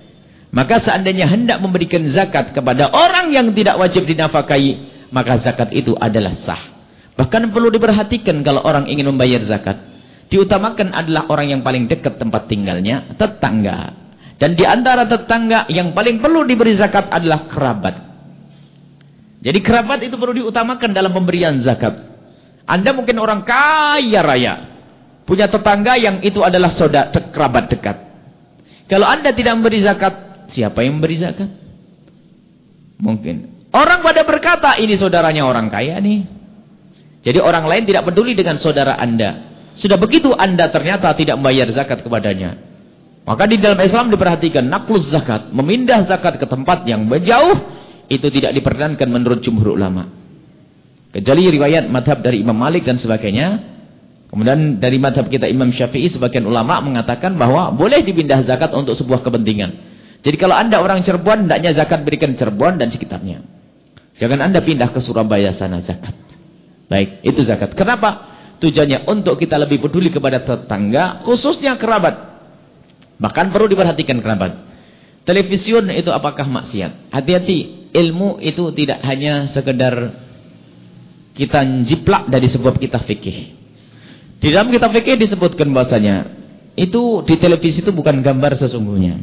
Maka seandainya hendak memberikan zakat kepada orang yang tidak wajib dinafkahi, maka zakat itu adalah sah. Bahkan perlu diperhatikan kalau orang ingin membayar zakat diutamakan adalah orang yang paling dekat tempat tinggalnya, tetangga. Dan di antara tetangga yang paling perlu diberi zakat adalah kerabat. Jadi kerabat itu perlu diutamakan dalam pemberian zakat. Anda mungkin orang kaya raya. Punya tetangga yang itu adalah saudara kerabat dekat. Kalau Anda tidak memberi zakat, siapa yang memberi zakat? Mungkin. Orang pada berkata, ini saudaranya orang kaya nih. Jadi orang lain tidak peduli dengan saudara Anda. Sudah begitu anda ternyata tidak membayar zakat kepadanya. Maka di dalam Islam diperhatikan naklus zakat. Memindah zakat ke tempat yang jauh. Itu tidak diperkenankan menurut jumhur ulama. Kecuali riwayat madhab dari Imam Malik dan sebagainya. Kemudian dari madhab kita Imam Syafi'i sebagian ulama mengatakan bahwa boleh dipindah zakat untuk sebuah kepentingan. Jadi kalau anda orang Cirebon, hendaknya zakat berikan Cirebon dan sekitarnya. Jangan anda pindah ke Surabaya sana zakat. Baik, itu zakat. Kenapa? Tujuannya untuk kita lebih peduli kepada tetangga, khususnya kerabat. Bahkan perlu diperhatikan kerabat. Television itu apakah maksiat? Hati-hati, ilmu itu tidak hanya sekedar kita jiplak dari sebuah kitab fikih. Di dalam kitab fikih disebutkan bahasanya, itu di televisi itu bukan gambar sesungguhnya.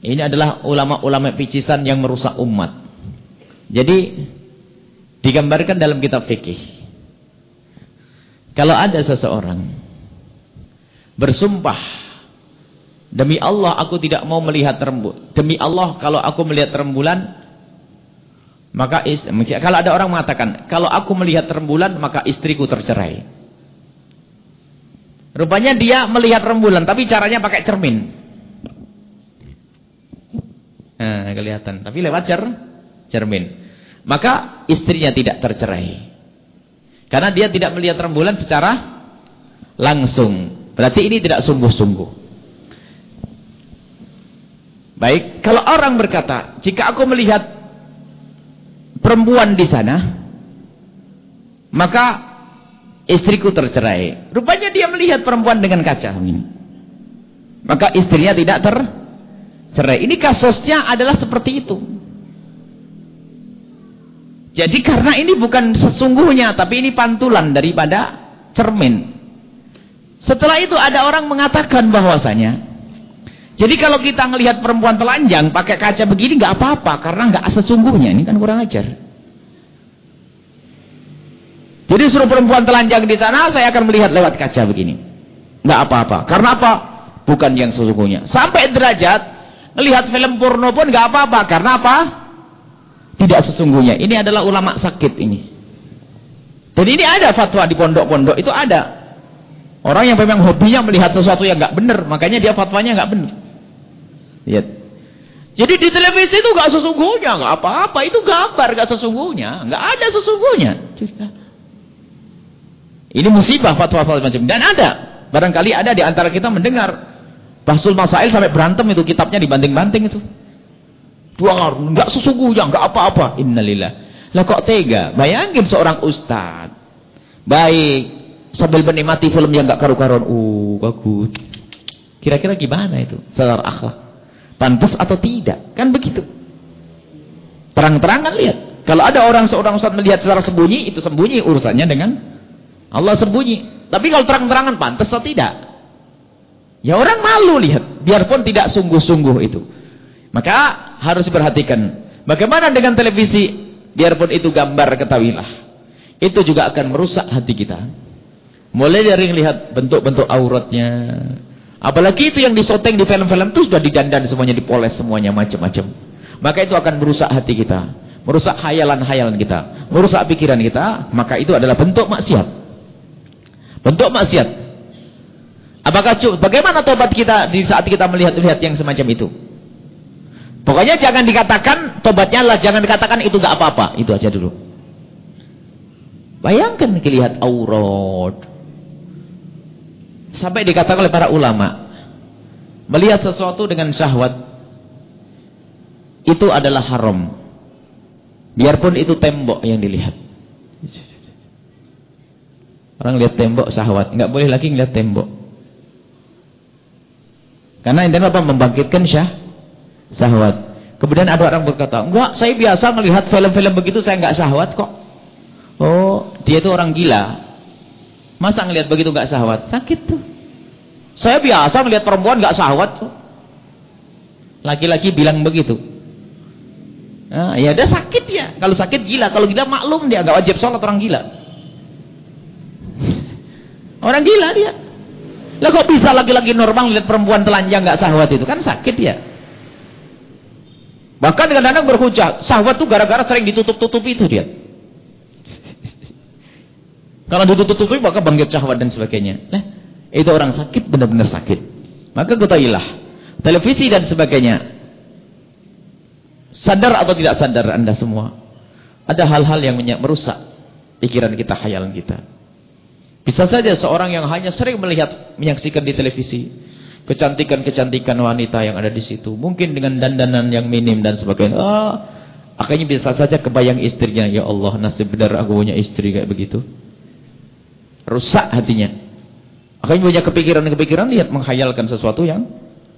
Ini adalah ulama-ulama picisan yang merusak umat. Jadi digambarkan dalam kitab fikih. Kalau ada seseorang bersumpah demi Allah aku tidak mau melihat rembulan. Demi Allah kalau aku melihat rembulan maka kalau ada orang mengatakan kalau aku melihat rembulan maka istriku tercerai. Rupanya dia melihat rembulan tapi caranya pakai cermin. Nah, kelihatan, tapi lewat cer cermin. Maka istrinya tidak tercerai. Karena dia tidak melihat rembulan secara langsung. Berarti ini tidak sungguh-sungguh. Baik, kalau orang berkata, jika aku melihat perempuan di sana, maka istriku tercerai. Rupanya dia melihat perempuan dengan kaca ini. Maka istrinya tidak tercerai. Ini kasusnya adalah seperti itu. Jadi karena ini bukan sesungguhnya, tapi ini pantulan daripada cermin. Setelah itu ada orang mengatakan bahwasanya, Jadi kalau kita ngelihat perempuan telanjang pakai kaca begini nggak apa-apa karena nggak sesungguhnya ini kan kurang ajar. Jadi suruh perempuan telanjang di sana saya akan melihat lewat kaca begini. Nggak apa-apa. Karena apa? Bukan yang sesungguhnya. Sampai derajat ngelihat film porno pun nggak apa-apa. Karena apa? Tidak sesungguhnya. Ini adalah ulama sakit ini. Dan ini ada fatwa di pondok-pondok itu ada. Orang yang memang hobinya melihat sesuatu yang nggak benar, makanya dia fatwanya nggak benar. Lihat. Jadi di televisi itu nggak sesungguhnya, nggak apa-apa. Itu gambar nggak sesungguhnya, nggak ada sesungguhnya. Ini musibah fatwa-fatwa macam dan ada. Barangkali ada di antara kita mendengar Basul Masail sampai berantem itu kitabnya dibanting-banting itu. Dua nggak sesungguhnya, nggak apa-apa. Innalillah. Lah kok tega? Bayangin seorang ustaz baik sambil menikmati film yang nggak karu-karuan. Uh, bagus. Kira-kira gimana itu secara akhlak? Pantas atau tidak? Kan begitu. Terang-terangan lihat. Kalau ada orang seorang ustaz melihat secara sembunyi, itu sembunyi urusannya dengan Allah sembunyi. Tapi kalau terang-terangan pantas atau tidak? Ya orang malu lihat. Biarpun tidak sungguh-sungguh itu. Maka harus diperhatikan. Bagaimana dengan televisi? Biarpun itu gambar ketahuilah. Itu juga akan merusak hati kita. Mulai dari melihat bentuk-bentuk auratnya, Apalagi itu yang disoteng di film-film itu sudah didandan semuanya, dipoles semuanya macam-macam. Maka itu akan merusak hati kita. Merusak hayalan-hayalan kita. Merusak pikiran kita. Maka itu adalah bentuk maksiat. Bentuk maksiat. Apakah bagaimana tobat kita di saat kita melihat-lihat yang semacam itu? Pokoknya jangan dikatakan tobatnya lah, jangan dikatakan itu gak apa-apa. Itu aja dulu. Bayangkan lihat aurat, Sampai dikatakan oleh para ulama, melihat sesuatu dengan syahwat itu adalah haram. Biarpun itu tembok yang dilihat. Orang lihat tembok syahwat, nggak boleh lagi ngeliat tembok. Karena ini apa? Membangkitkan syah syahwat. Kemudian ada orang berkata, enggak, saya biasa melihat film-film begitu, saya nggak syahwat kok. Oh, dia itu orang gila. Masa ngelihat begitu nggak syahwat? Sakit tuh. Saya biasa melihat perempuan nggak syahwat. Laki-laki bilang begitu. Nah, ya dia sakit ya. Kalau sakit gila, kalau gila maklum dia nggak wajib sholat orang gila. Orang gila dia. Lah kok bisa laki-laki normal lihat perempuan telanjang nggak syahwat itu kan sakit ya. Bahkan dengan kadang berhujah, syahwat tuh gara-gara sering ditutup-tutupi itu dia. Kalau ditutup-tutupi maka bangkit syahwat dan sebagainya. Nah, itu orang sakit benar-benar sakit. Maka ketahuilah, televisi dan sebagainya. Sadar atau tidak sadar Anda semua, ada hal-hal yang merusak pikiran kita, khayalan kita. Bisa saja seorang yang hanya sering melihat, menyaksikan di televisi, kecantikan-kecantikan wanita yang ada di situ, mungkin dengan dandanan yang minim dan sebagainya. Ah, akhirnya bisa saja kebayang istrinya, ya Allah, nasib benar aku punya istri kayak begitu. Rusak hatinya. Akhirnya punya kepikiran-kepikiran lihat menghayalkan sesuatu yang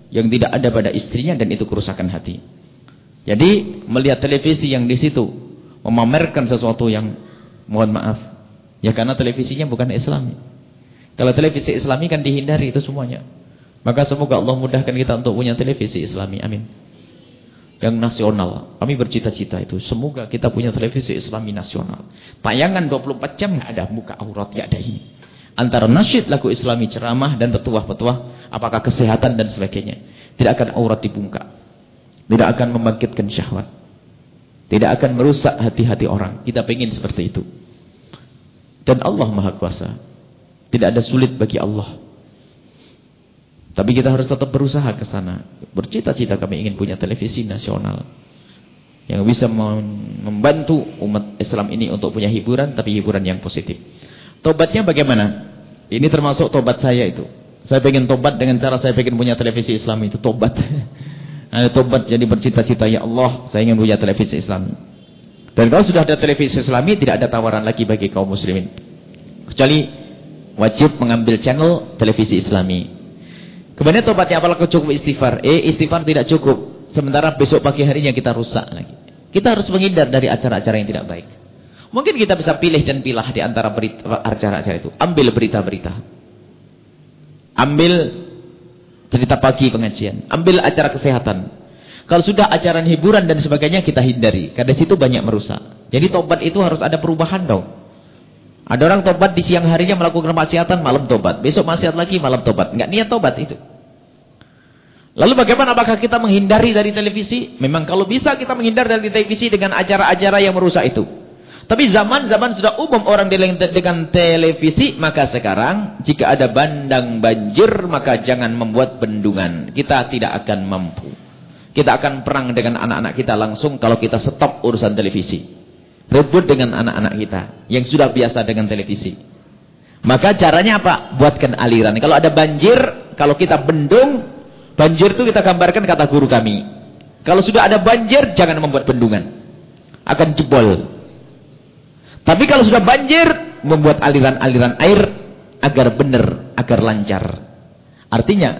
yang tidak ada pada istrinya dan itu kerusakan hati. Jadi melihat televisi yang di situ memamerkan sesuatu yang mohon maaf ya karena televisinya bukan Islami. Kalau televisi Islami kan dihindari itu semuanya. Maka semoga Allah mudahkan kita untuk punya televisi Islami. Amin. Yang nasional. Kami bercita-cita itu. Semoga kita punya televisi Islami nasional. Tayangan 24 jam nggak ada muka aurat, nggak ada ini. Antara nasyid lagu islami ceramah dan petuah-petuah apakah kesehatan dan sebagainya. Tidak akan aurat dibungkak. Tidak akan membangkitkan syahwat. Tidak akan merusak hati-hati orang. Kita pengen seperti itu. Dan Allah maha kuasa. Tidak ada sulit bagi Allah tapi kita harus tetap berusaha ke sana bercita-cita kami ingin punya televisi nasional yang bisa membantu umat Islam ini untuk punya hiburan tapi hiburan yang positif Tobatnya bagaimana? Ini termasuk tobat saya itu. Saya pengen tobat dengan cara saya pengen punya televisi Islam itu tobat. Ada tobat jadi bercita-cita ya Allah, saya ingin punya televisi Islam. Dan kalau sudah ada televisi Islami tidak ada tawaran lagi bagi kaum muslimin. Kecuali wajib mengambil channel televisi Islami. Kemudian tobatnya apakah cukup istighfar? Eh istighfar tidak cukup. Sementara besok pagi harinya kita rusak lagi. Kita harus menghindar dari acara-acara yang tidak baik. Mungkin kita bisa pilih dan pilah di antara acara-acara itu. Ambil berita-berita. Ambil Cerita pagi pengajian. Ambil acara kesehatan. Kalau sudah acara hiburan dan sebagainya kita hindari. Karena situ banyak merusak. Jadi tobat itu harus ada perubahan dong. Ada orang tobat di siang harinya melakukan maksiatan, malam tobat. Besok maksiat lagi, malam tobat. Enggak niat tobat itu. Lalu bagaimana apakah kita menghindari dari televisi? Memang kalau bisa kita menghindar dari televisi dengan acara-acara yang merusak itu. Tapi zaman-zaman sudah umum orang dengan televisi, maka sekarang jika ada bandang banjir, maka jangan membuat bendungan. Kita tidak akan mampu. Kita akan perang dengan anak-anak kita langsung kalau kita stop urusan televisi. Rebut dengan anak-anak kita yang sudah biasa dengan televisi. Maka caranya apa? Buatkan aliran. Kalau ada banjir, kalau kita bendung, Banjir itu kita gambarkan kata guru kami. Kalau sudah ada banjir, jangan membuat bendungan. Akan jebol. Tapi kalau sudah banjir, membuat aliran-aliran air agar benar, agar lancar. Artinya,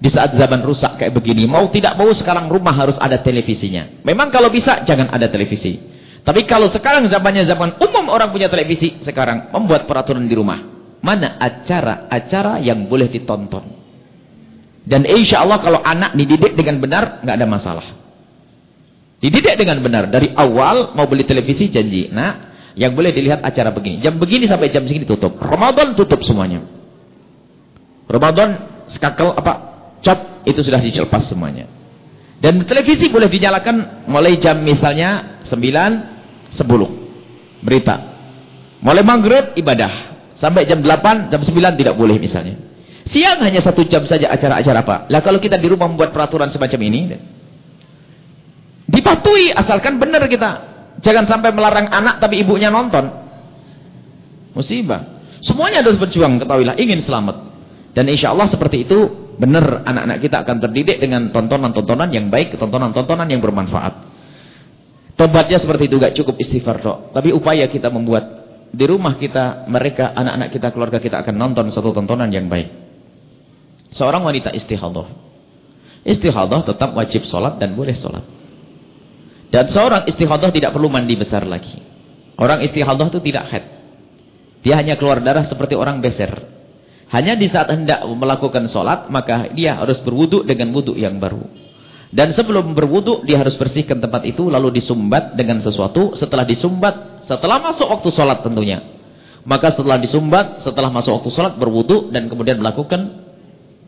di saat zaman rusak kayak begini, mau tidak mau sekarang rumah harus ada televisinya. Memang kalau bisa, jangan ada televisi. Tapi kalau sekarang zamannya zaman umum orang punya televisi, sekarang membuat peraturan di rumah. Mana acara-acara yang boleh ditonton. Dan insya Allah kalau anak dididik dengan benar, nggak ada masalah. Dididik dengan benar. Dari awal mau beli televisi janji. Nah, yang boleh dilihat acara begini. Jam begini sampai jam segini tutup. Ramadan tutup semuanya. Ramadan skakel apa? Cap itu sudah dilepas semuanya. Dan televisi boleh dinyalakan mulai jam misalnya 9, 10. Berita. Mulai maghrib ibadah. Sampai jam 8, jam 9 tidak boleh misalnya. Siang hanya satu jam saja acara-acara apa. Lah kalau kita di rumah membuat peraturan semacam ini. Dipatuhi asalkan benar kita. Jangan sampai melarang anak tapi ibunya nonton. Musibah. Semuanya harus berjuang ketahuilah ingin selamat. Dan insya Allah seperti itu benar anak-anak kita akan terdidik dengan tontonan-tontonan yang baik, tontonan-tontonan yang bermanfaat. Tobatnya seperti itu gak cukup istighfar dok. Tapi upaya kita membuat di rumah kita, mereka, anak-anak kita, keluarga kita akan nonton satu tontonan yang baik. Seorang wanita istihadah. Istihadah tetap wajib sholat dan boleh sholat. Dan seorang istihadah tidak perlu mandi besar lagi. Orang istihadah itu tidak head. Dia hanya keluar darah seperti orang beser. Hanya di saat hendak melakukan sholat, maka dia harus berwuduk dengan wuduk yang baru. Dan sebelum berwuduk, dia harus bersihkan tempat itu, lalu disumbat dengan sesuatu. Setelah disumbat, setelah masuk waktu sholat tentunya. Maka setelah disumbat, setelah masuk waktu sholat, berwuduk dan kemudian melakukan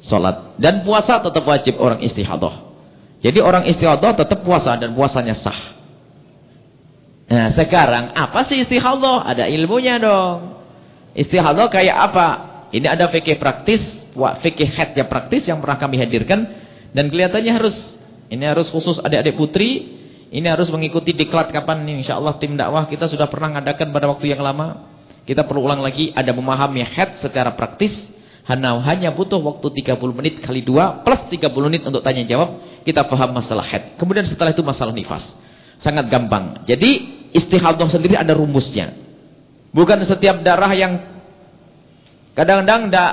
Sholat. Dan puasa tetap wajib orang istihadah. Jadi orang istihadah tetap puasa dan puasanya sah. Nah sekarang apa sih istihadah? Ada ilmunya dong. Istihadah kayak apa? Ini ada fikih praktis, fikih head yang praktis yang pernah kami hadirkan. Dan kelihatannya harus, ini harus khusus adik-adik putri. Ini harus mengikuti diklat kapan ini. Insya Allah tim dakwah kita sudah pernah ngadakan pada waktu yang lama. Kita perlu ulang lagi, ada memahami head secara praktis hanya, hanya butuh waktu 30 menit kali dua plus 30 menit untuk tanya jawab. Kita paham masalah head. Kemudian setelah itu masalah nifas. Sangat gampang. Jadi istihadah sendiri ada rumusnya. Bukan setiap darah yang kadang-kadang tidak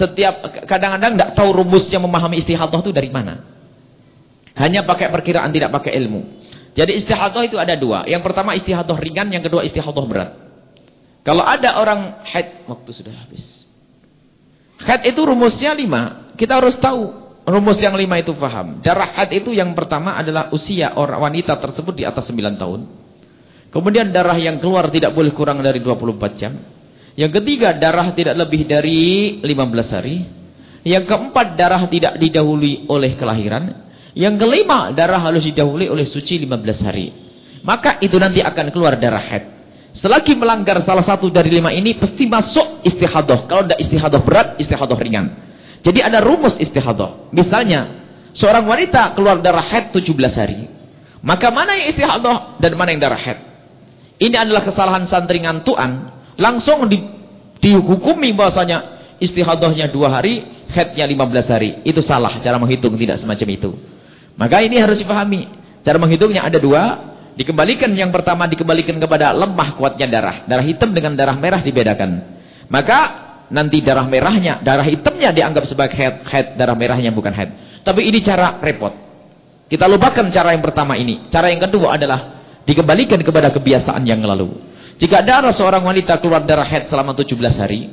setiap kadang-kadang tidak tahu rumusnya memahami istihadah itu dari mana. Hanya pakai perkiraan tidak pakai ilmu. Jadi istihadah itu ada dua. Yang pertama istihadah ringan, yang kedua istihadah berat. Kalau ada orang head waktu sudah habis. Had itu rumusnya lima. Kita harus tahu rumus yang lima itu paham. Darah had itu yang pertama adalah usia orang wanita tersebut di atas 9 tahun. Kemudian darah yang keluar tidak boleh kurang dari 24 jam. Yang ketiga darah tidak lebih dari 15 hari. Yang keempat darah tidak didahului oleh kelahiran. Yang kelima darah harus didahului oleh suci 15 hari. Maka itu nanti akan keluar darah had. Selagi melanggar salah satu dari lima ini, pasti masuk istihadah. Kalau tidak istihadah berat, istihadah ringan. Jadi ada rumus istihadah. Misalnya, seorang wanita keluar darah haid 17 hari. Maka mana yang istihadah dan mana yang darah haid? Ini adalah kesalahan santri ngantuan. Langsung di, dihukumi bahwasanya istihadahnya dua hari, haidnya 15 hari. Itu salah cara menghitung, tidak semacam itu. Maka ini harus dipahami. Cara menghitungnya ada dua. Dikembalikan yang pertama dikembalikan kepada lemah kuatnya darah. Darah hitam dengan darah merah dibedakan. Maka nanti darah merahnya, darah hitamnya dianggap sebagai head, head darah merahnya bukan head. Tapi ini cara repot. Kita lupakan cara yang pertama ini. Cara yang kedua adalah dikembalikan kepada kebiasaan yang lalu. Jika darah seorang wanita keluar darah head selama 17 hari,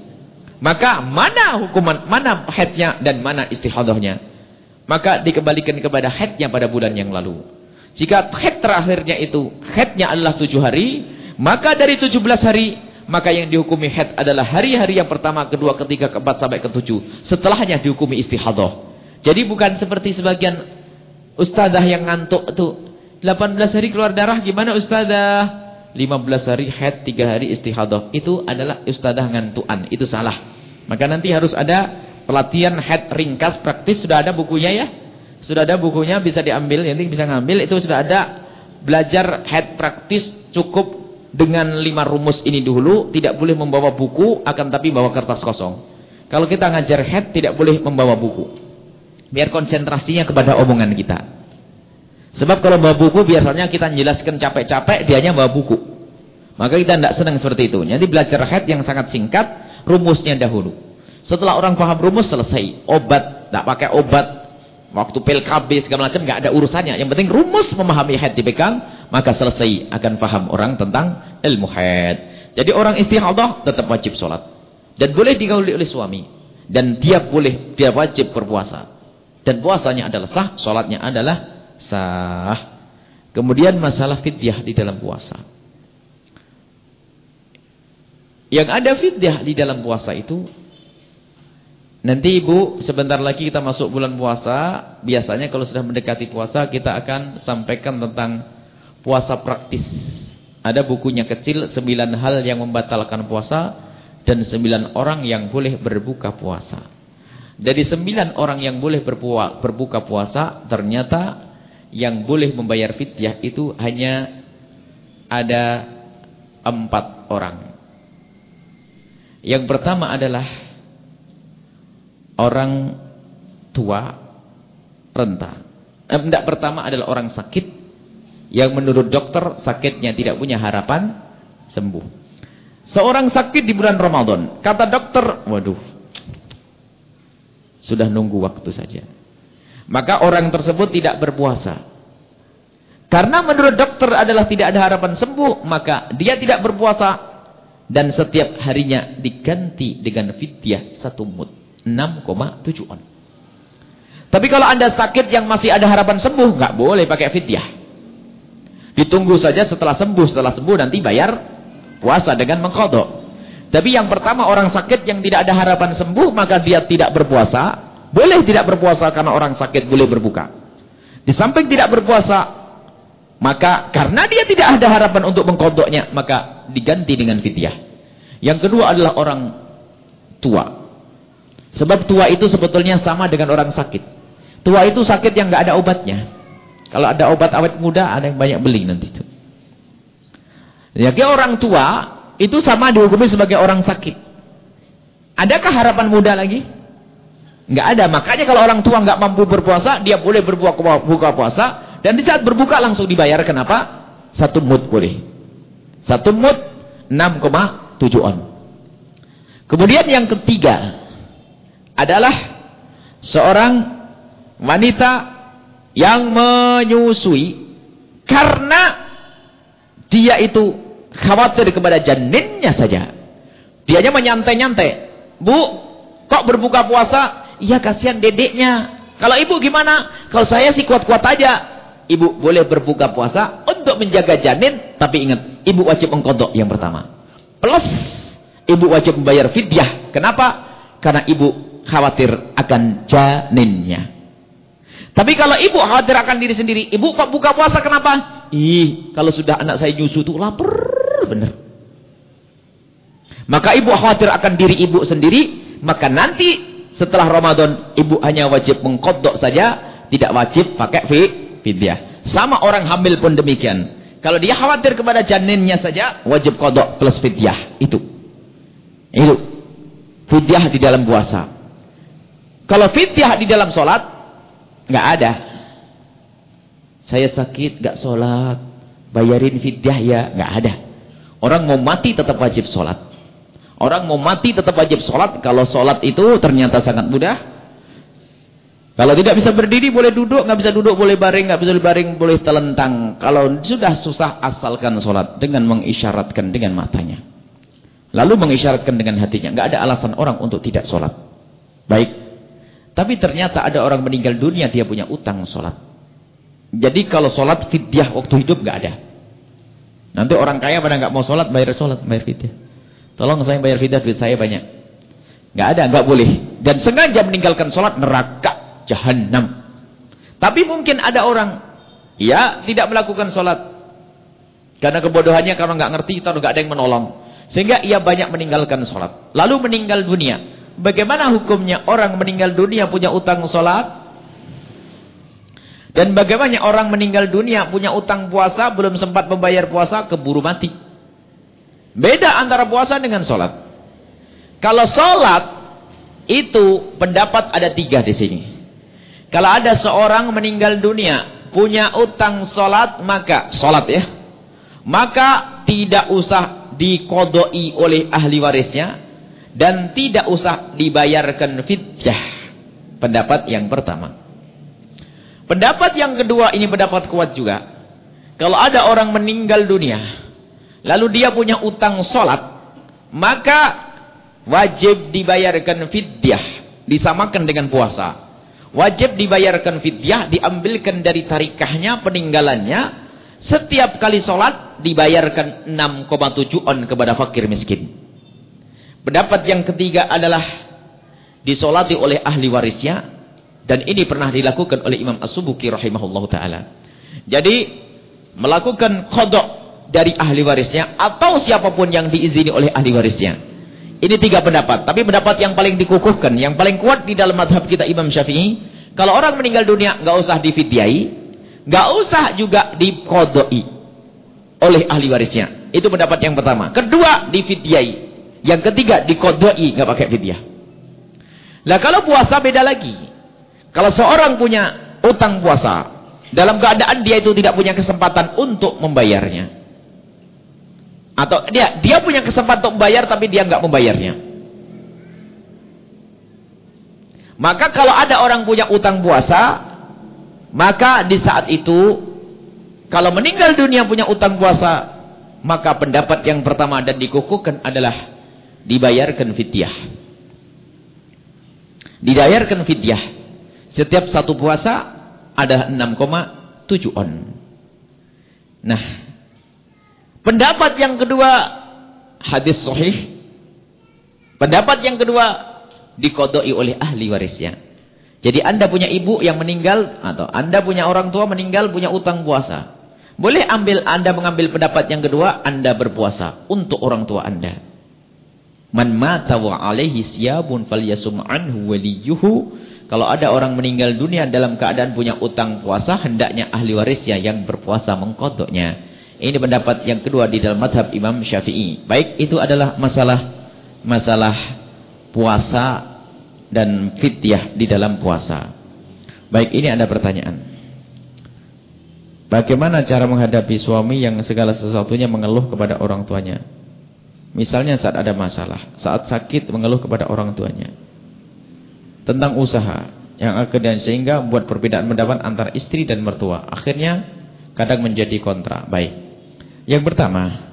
maka mana hukuman, mana headnya dan mana istihadahnya? maka dikembalikan kepada headnya pada bulan yang lalu. Jika head terakhirnya itu, headnya adalah tujuh hari, maka dari tujuh belas hari, maka yang dihukumi head adalah hari-hari yang pertama, kedua, ketiga, keempat, sampai ketujuh. Setelahnya dihukumi istihadah. Jadi bukan seperti sebagian ustazah yang ngantuk itu. 18 hari keluar darah gimana ustazah? 15 hari head, 3 hari istihadah. Itu adalah ustazah ngantuan. Itu salah. Maka nanti harus ada pelatihan head ringkas praktis sudah ada bukunya ya sudah ada bukunya bisa diambil. Nanti bisa ngambil. Itu sudah ada belajar head praktis cukup dengan lima rumus ini dulu. Tidak boleh membawa buku akan tapi bawa kertas kosong. Kalau kita ngajar head tidak boleh membawa buku. Biar konsentrasinya kepada omongan kita. Sebab kalau bawa buku biasanya kita menjelaskan capek-capek dianya bawa buku. Maka kita tidak senang seperti itu. Jadi belajar head yang sangat singkat rumusnya dahulu. Setelah orang paham rumus selesai. Obat, tak pakai obat. Waktu pil KB segala macam nggak ada urusannya. Yang penting rumus memahami haid dipegang, maka selesai akan paham orang tentang ilmu haid. Jadi orang istihadah tetap wajib sholat. Dan boleh digauli oleh suami. Dan dia boleh, dia wajib berpuasa. Dan puasanya adalah sah, sholatnya adalah sah. Kemudian masalah fidyah di dalam puasa. Yang ada fidyah di dalam puasa itu Nanti ibu sebentar lagi kita masuk bulan puasa. Biasanya kalau sudah mendekati puasa kita akan sampaikan tentang puasa praktis. Ada bukunya kecil sembilan hal yang membatalkan puasa dan sembilan orang yang boleh berbuka puasa. Dari sembilan orang yang boleh berbuka puasa ternyata yang boleh membayar fidyah itu hanya ada empat orang. Yang pertama adalah orang tua renta. Eh, tidak pertama adalah orang sakit yang menurut dokter sakitnya tidak punya harapan sembuh. Seorang sakit di bulan Ramadan, kata dokter, waduh, sudah nunggu waktu saja. Maka orang tersebut tidak berpuasa. Karena menurut dokter adalah tidak ada harapan sembuh, maka dia tidak berpuasa. Dan setiap harinya diganti dengan fidyah satu mut. 6,7 on. Tapi kalau anda sakit yang masih ada harapan sembuh, nggak boleh pakai fidyah. Ditunggu saja setelah sembuh, setelah sembuh nanti bayar puasa dengan mengkodok. Tapi yang pertama orang sakit yang tidak ada harapan sembuh, maka dia tidak berpuasa. Boleh tidak berpuasa karena orang sakit boleh berbuka. Di samping tidak berpuasa, maka karena dia tidak ada harapan untuk mengkodoknya, maka diganti dengan fidyah. Yang kedua adalah orang tua. Sebab tua itu sebetulnya sama dengan orang sakit. Tua itu sakit yang nggak ada obatnya. Kalau ada obat awet muda, ada yang banyak beli nanti itu. Jadi orang tua itu sama dihukumi sebagai orang sakit. Adakah harapan muda lagi? Nggak ada. Makanya kalau orang tua nggak mampu berpuasa, dia boleh berbuka buka puasa. Dan di saat berbuka langsung dibayar. Kenapa? Satu mut boleh. Satu mut 6,7 on. Kemudian yang ketiga, adalah seorang wanita yang menyusui karena dia itu khawatir kepada janinnya saja. Dianya menyantai-nyantai. Bu, kok berbuka puasa? Iya kasihan dedeknya. Kalau ibu gimana? Kalau saya sih kuat-kuat aja. Ibu boleh berbuka puasa untuk menjaga janin. Tapi ingat, ibu wajib mengkodok yang pertama. Plus, ibu wajib membayar fidyah. Kenapa? Karena ibu khawatir akan janinnya. Tapi kalau ibu khawatir akan diri sendiri, ibu kok buka puasa kenapa? Ih, kalau sudah anak saya nyusu tuh lapar, bener. Maka ibu khawatir akan diri ibu sendiri, maka nanti setelah Ramadan ibu hanya wajib mengkodok saja, tidak wajib pakai fidyah. Sama orang hamil pun demikian. Kalau dia khawatir kepada janinnya saja, wajib kodok plus fidyah. Itu. Itu. Fidyah di dalam puasa. Kalau fitiah di dalam sholat, nggak ada. Saya sakit, nggak sholat, bayarin fitiah ya, nggak ada. Orang mau mati tetap wajib sholat. Orang mau mati tetap wajib sholat. Kalau sholat itu ternyata sangat mudah. Kalau tidak bisa berdiri boleh duduk, nggak bisa duduk boleh baring, nggak bisa baring boleh telentang. Kalau sudah susah asalkan sholat dengan mengisyaratkan dengan matanya. Lalu mengisyaratkan dengan hatinya. Nggak ada alasan orang untuk tidak sholat. Baik. Tapi ternyata ada orang meninggal dunia dia punya utang sholat. Jadi kalau sholat fidyah waktu hidup nggak ada. Nanti orang kaya pada nggak mau sholat bayar sholat bayar fidyah. Tolong saya bayar fidyah duit saya banyak. Nggak ada nggak boleh. Dan sengaja meninggalkan sholat neraka jahanam. Tapi mungkin ada orang ya tidak melakukan sholat karena kebodohannya karena nggak ngerti atau nggak ada yang menolong. Sehingga ia banyak meninggalkan sholat. Lalu meninggal dunia. Bagaimana hukumnya orang meninggal dunia punya utang sholat? Dan bagaimana orang meninggal dunia punya utang puasa, belum sempat membayar puasa, keburu mati. Beda antara puasa dengan sholat. Kalau sholat, itu pendapat ada tiga di sini. Kalau ada seorang meninggal dunia, punya utang sholat, maka sholat ya. Maka tidak usah dikodoi oleh ahli warisnya, dan tidak usah dibayarkan fidyah. Pendapat yang pertama. Pendapat yang kedua ini pendapat kuat juga. Kalau ada orang meninggal dunia, lalu dia punya utang sholat, maka wajib dibayarkan fidyah, disamakan dengan puasa. Wajib dibayarkan fidyah, diambilkan dari tarikahnya, peninggalannya. Setiap kali sholat, dibayarkan 6,7 on kepada fakir miskin. Pendapat yang ketiga adalah disolati oleh ahli warisnya dan ini pernah dilakukan oleh Imam As-Subuki rahimahullah taala. Jadi melakukan kodok dari ahli warisnya atau siapa pun yang diizini oleh ahli warisnya. Ini tiga pendapat. Tapi pendapat yang paling dikukuhkan, yang paling kuat di dalam madhab kita Imam Syafi'i, kalau orang meninggal dunia nggak usah difidyai, nggak usah juga dikodoi oleh ahli warisnya. Itu pendapat yang pertama. Kedua, difidyai. Yang ketiga dikodoi nggak pakai fidyah. Lah kalau puasa beda lagi. Kalau seorang punya utang puasa, dalam keadaan dia itu tidak punya kesempatan untuk membayarnya. Atau dia dia punya kesempatan untuk membayar tapi dia nggak membayarnya. Maka kalau ada orang punya utang puasa, maka di saat itu kalau meninggal dunia punya utang puasa, maka pendapat yang pertama dan dikukuhkan adalah dibayarkan fidyah. Dibayarkan fidyah. Setiap satu puasa ada 6,7 on. Nah, pendapat yang kedua hadis sahih. Pendapat yang kedua dikodoi oleh ahli warisnya. Jadi anda punya ibu yang meninggal atau anda punya orang tua meninggal punya utang puasa. Boleh ambil anda mengambil pendapat yang kedua, anda berpuasa untuk orang tua anda. Man mata wa alaihi siyabun falyasum anhu waliyuhu. Kalau ada orang meninggal dunia dalam keadaan punya utang puasa, hendaknya ahli warisnya yang berpuasa mengkodoknya. Ini pendapat yang kedua di dalam madhab Imam Syafi'i. Baik, itu adalah masalah masalah puasa dan fidyah di dalam puasa. Baik, ini ada pertanyaan. Bagaimana cara menghadapi suami yang segala sesuatunya mengeluh kepada orang tuanya? Misalnya saat ada masalah, saat sakit mengeluh kepada orang tuanya. Tentang usaha yang akhirnya sehingga buat perbedaan pendapat antara istri dan mertua. Akhirnya kadang menjadi kontra. Baik. Yang pertama,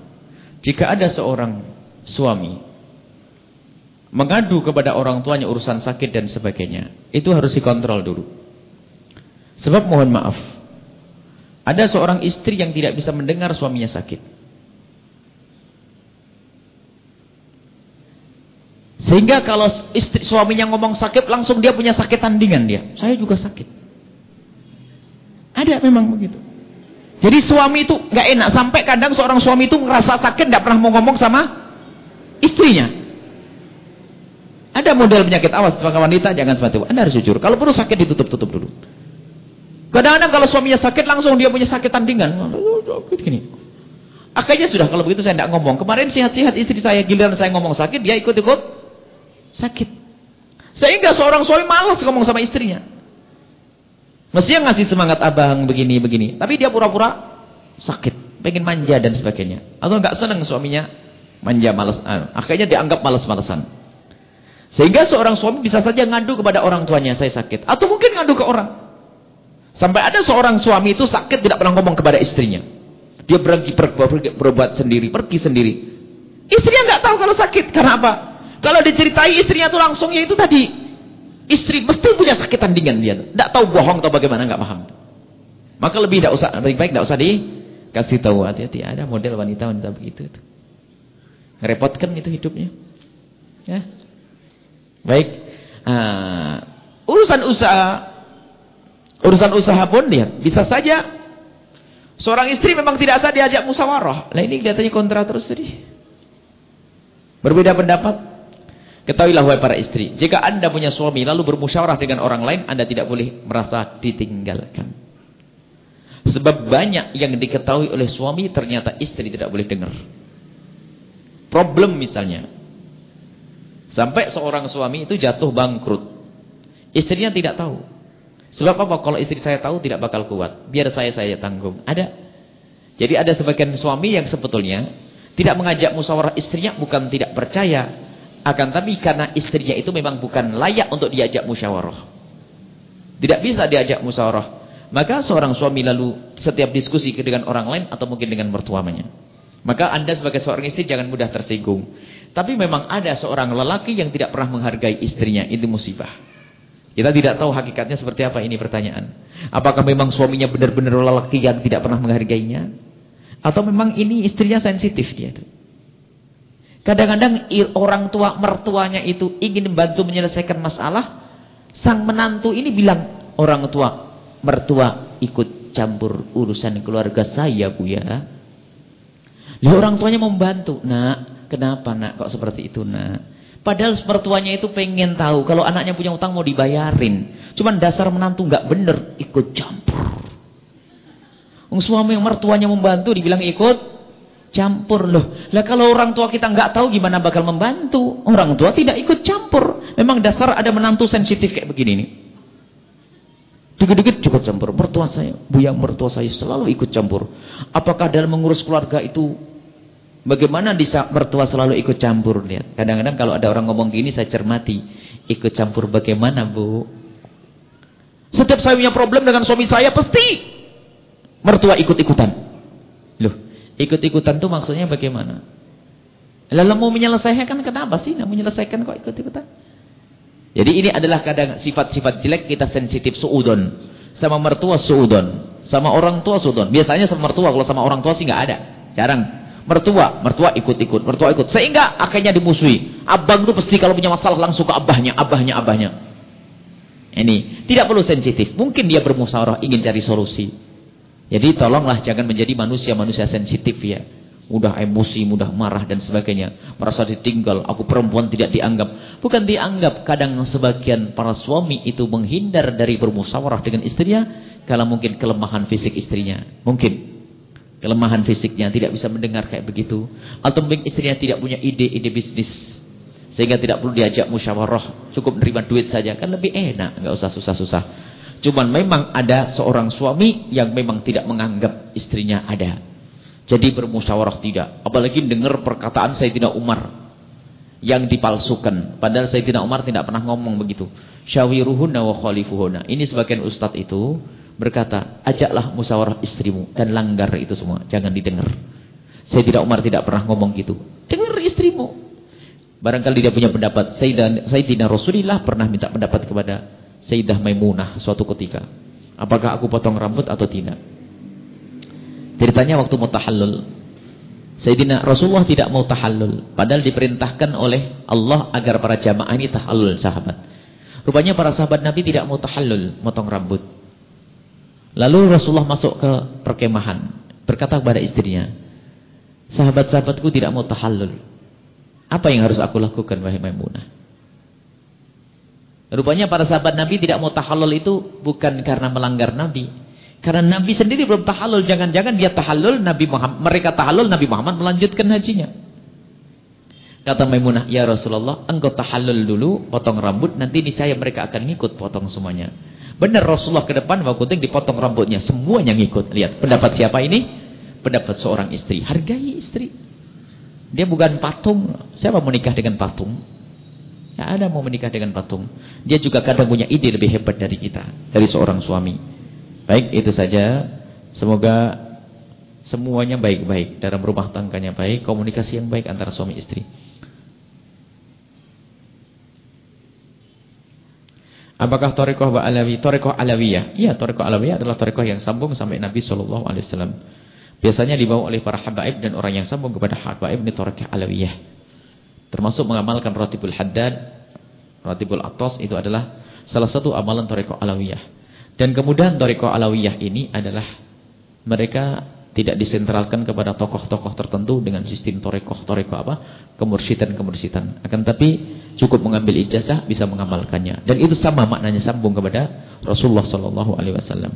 jika ada seorang suami mengadu kepada orang tuanya urusan sakit dan sebagainya, itu harus dikontrol dulu. Sebab mohon maaf, ada seorang istri yang tidak bisa mendengar suaminya sakit. Sehingga kalau istri suaminya ngomong sakit, langsung dia punya sakit tandingan dia. Saya juga sakit. Ada memang begitu. Jadi suami itu nggak enak. Sampai kadang seorang suami itu ngerasa sakit, nggak pernah mau ngomong sama istrinya. Ada model penyakit awas, sebagai wanita jangan seperti itu. Anda harus jujur. Kalau perlu sakit ditutup-tutup dulu. Kadang-kadang kalau suaminya sakit, langsung dia punya sakit tandingan. Sakit gini. Akhirnya sudah kalau begitu saya tidak ngomong. Kemarin sehat-sehat istri saya, giliran saya ngomong sakit, dia ikut-ikut sakit. Sehingga seorang suami malas ngomong sama istrinya. Mestinya ngasih semangat abang begini-begini. Tapi dia pura-pura sakit. Pengen manja dan sebagainya. Atau nggak senang suaminya manja malas. Ah, akhirnya dianggap malas-malasan. Sehingga seorang suami bisa saja ngadu kepada orang tuanya, saya sakit. Atau mungkin ngadu ke orang. Sampai ada seorang suami itu sakit tidak pernah ngomong kepada istrinya. Dia pergi berobat sendiri, pergi sendiri. Istrinya nggak tahu kalau sakit. Karena apa? Kalau diceritai istrinya tuh langsung ya itu tadi. Istri mesti punya sakit tandingan dia. Tidak tahu bohong atau bagaimana, nggak paham. Maka lebih tidak usah, lebih baik tidak usah dikasih tahu. Hati-hati, ada model wanita-wanita begitu. Ngerepotkan itu hidupnya. Ya. Baik. Uh, urusan usaha, urusan usaha pun lihat, bisa saja seorang istri memang tidak usah diajak musyawarah. Nah ini kelihatannya kontra terus tadi. Berbeda pendapat, Ketahuilah wahai para istri, jika anda punya suami lalu bermusyawarah dengan orang lain, anda tidak boleh merasa ditinggalkan. Sebab banyak yang diketahui oleh suami ternyata istri tidak boleh dengar. Problem misalnya. Sampai seorang suami itu jatuh bangkrut. Istrinya tidak tahu. Sebab apa? Kalau istri saya tahu tidak bakal kuat. Biar saya saya tanggung. Ada. Jadi ada sebagian suami yang sebetulnya tidak mengajak musyawarah istrinya bukan tidak percaya. Akan tapi karena istrinya itu memang bukan layak untuk diajak musyawarah. Tidak bisa diajak musyawarah. Maka seorang suami lalu setiap diskusi dengan orang lain atau mungkin dengan mertuanya. Maka anda sebagai seorang istri jangan mudah tersinggung. Tapi memang ada seorang lelaki yang tidak pernah menghargai istrinya. Itu musibah. Kita tidak tahu hakikatnya seperti apa ini pertanyaan. Apakah memang suaminya benar-benar lelaki yang tidak pernah menghargainya? Atau memang ini istrinya sensitif dia itu. Kadang-kadang orang tua mertuanya itu ingin membantu menyelesaikan masalah. Sang menantu ini bilang, orang tua, mertua ikut campur urusan keluarga saya bu ya. Lalu orang tuanya membantu. Nak, kenapa nak kok seperti itu nak? Padahal mertuanya itu pengen tahu kalau anaknya punya utang mau dibayarin. Cuman dasar menantu nggak bener ikut campur. Suami yang mertuanya membantu dibilang ikut campur loh. Lah kalau orang tua kita nggak tahu gimana bakal membantu? Orang tua tidak ikut campur. Memang dasar ada menantu sensitif kayak begini nih. Dikit-dikit cukup campur. Mertua saya, buya mertua saya selalu ikut campur. Apakah dalam mengurus keluarga itu bagaimana bisa mertua selalu ikut campur? Lihat. Kadang-kadang kalau ada orang ngomong gini saya cermati. Ikut campur bagaimana, Bu? Setiap saya punya problem dengan suami saya pasti mertua ikut-ikutan. Ikut-ikutan itu maksudnya bagaimana? Lalu mau menyelesaikan kenapa sih? Mau menyelesaikan kok ikut-ikutan? Jadi ini adalah kadang sifat-sifat jelek kita sensitif suudon. Sama mertua suudon. Sama orang tua suudon. Biasanya sama mertua, kalau sama orang tua sih nggak ada. Jarang. Mertua, mertua ikut-ikut, mertua ikut. Sehingga akhirnya dimusuhi. Abang itu pasti kalau punya masalah langsung ke abahnya, abahnya, abahnya. Ini tidak perlu sensitif. Mungkin dia bermusyawarah ingin cari solusi. Jadi tolonglah jangan menjadi manusia-manusia sensitif ya. Mudah emosi, mudah marah dan sebagainya. Merasa ditinggal, aku perempuan tidak dianggap. Bukan dianggap, kadang sebagian para suami itu menghindar dari bermusyawarah dengan istrinya. Kalau mungkin kelemahan fisik istrinya. Mungkin. Kelemahan fisiknya tidak bisa mendengar kayak begitu. Atau mungkin istrinya tidak punya ide-ide bisnis. Sehingga tidak perlu diajak musyawarah. Cukup menerima duit saja. Kan lebih enak. nggak usah susah-susah. Cuman memang ada seorang suami yang memang tidak menganggap istrinya ada. Jadi bermusyawarah tidak. Apalagi dengar perkataan Sayyidina Umar yang dipalsukan. Padahal Sayyidina Umar tidak pernah ngomong begitu. Syawiruhunna wa khalifuhunna. Ini sebagian ustadz itu berkata, ajaklah musyawarah istrimu dan langgar itu semua. Jangan didengar. Sayyidina Umar tidak pernah ngomong gitu. Dengar istrimu. Barangkali dia punya pendapat. Sayyidina Rasulullah pernah minta pendapat kepada Sayyidah Maimunah suatu ketika. Apakah aku potong rambut atau tidak? Ceritanya waktu mau tahallul. Sayyidina Rasulullah tidak mau tahallul. Padahal diperintahkan oleh Allah agar para jamaah ini tahallul sahabat. Rupanya para sahabat Nabi tidak mau tahallul, motong rambut. Lalu Rasulullah masuk ke perkemahan. Berkata kepada istrinya. Sahabat-sahabatku tidak mau tahallul. Apa yang harus aku lakukan wahai Maimunah? Rupanya para sahabat Nabi tidak mau tahallul itu bukan karena melanggar Nabi. Karena Nabi sendiri belum tahallul. Jangan-jangan dia tahallul, Nabi Muhammad, mereka tahallul, Nabi Muhammad melanjutkan hajinya. Kata Maimunah, Ya Rasulullah, engkau tahallul dulu, potong rambut, nanti niscaya mereka akan ngikut potong semuanya. Benar Rasulullah ke depan, waktu dipotong rambutnya. Semuanya ngikut. Lihat, pendapat siapa ini? Pendapat seorang istri. Hargai istri. Dia bukan patung. Siapa mau nikah dengan patung? Tidak ada mau menikah dengan patung. Dia juga kadang punya ide lebih hebat dari kita. Dari seorang suami. Baik, itu saja. Semoga semuanya baik-baik. Dalam rumah tangganya baik. Komunikasi yang baik antara suami istri. Apakah Torekoh Alawi? Torekoh Alawiyah. Iya, Torekoh Alawiyah adalah Torekoh yang sambung sampai Nabi Wasallam. Biasanya dibawa oleh para habaib dan orang yang sambung kepada habaib ini Torekoh Alawiyah. Termasuk mengamalkan Ratibul Haddad, Ratibul Atos itu adalah salah satu amalan Torekoh Alawiyah. Dan kemudian Torekoh Alawiyah ini adalah mereka tidak disentralkan kepada tokoh-tokoh tertentu dengan sistem torekoh-torekoh apa? Kemursitan-kemursitan. Akan tapi cukup mengambil ijazah bisa mengamalkannya. Dan itu sama maknanya sambung kepada Rasulullah sallallahu alaihi wasallam.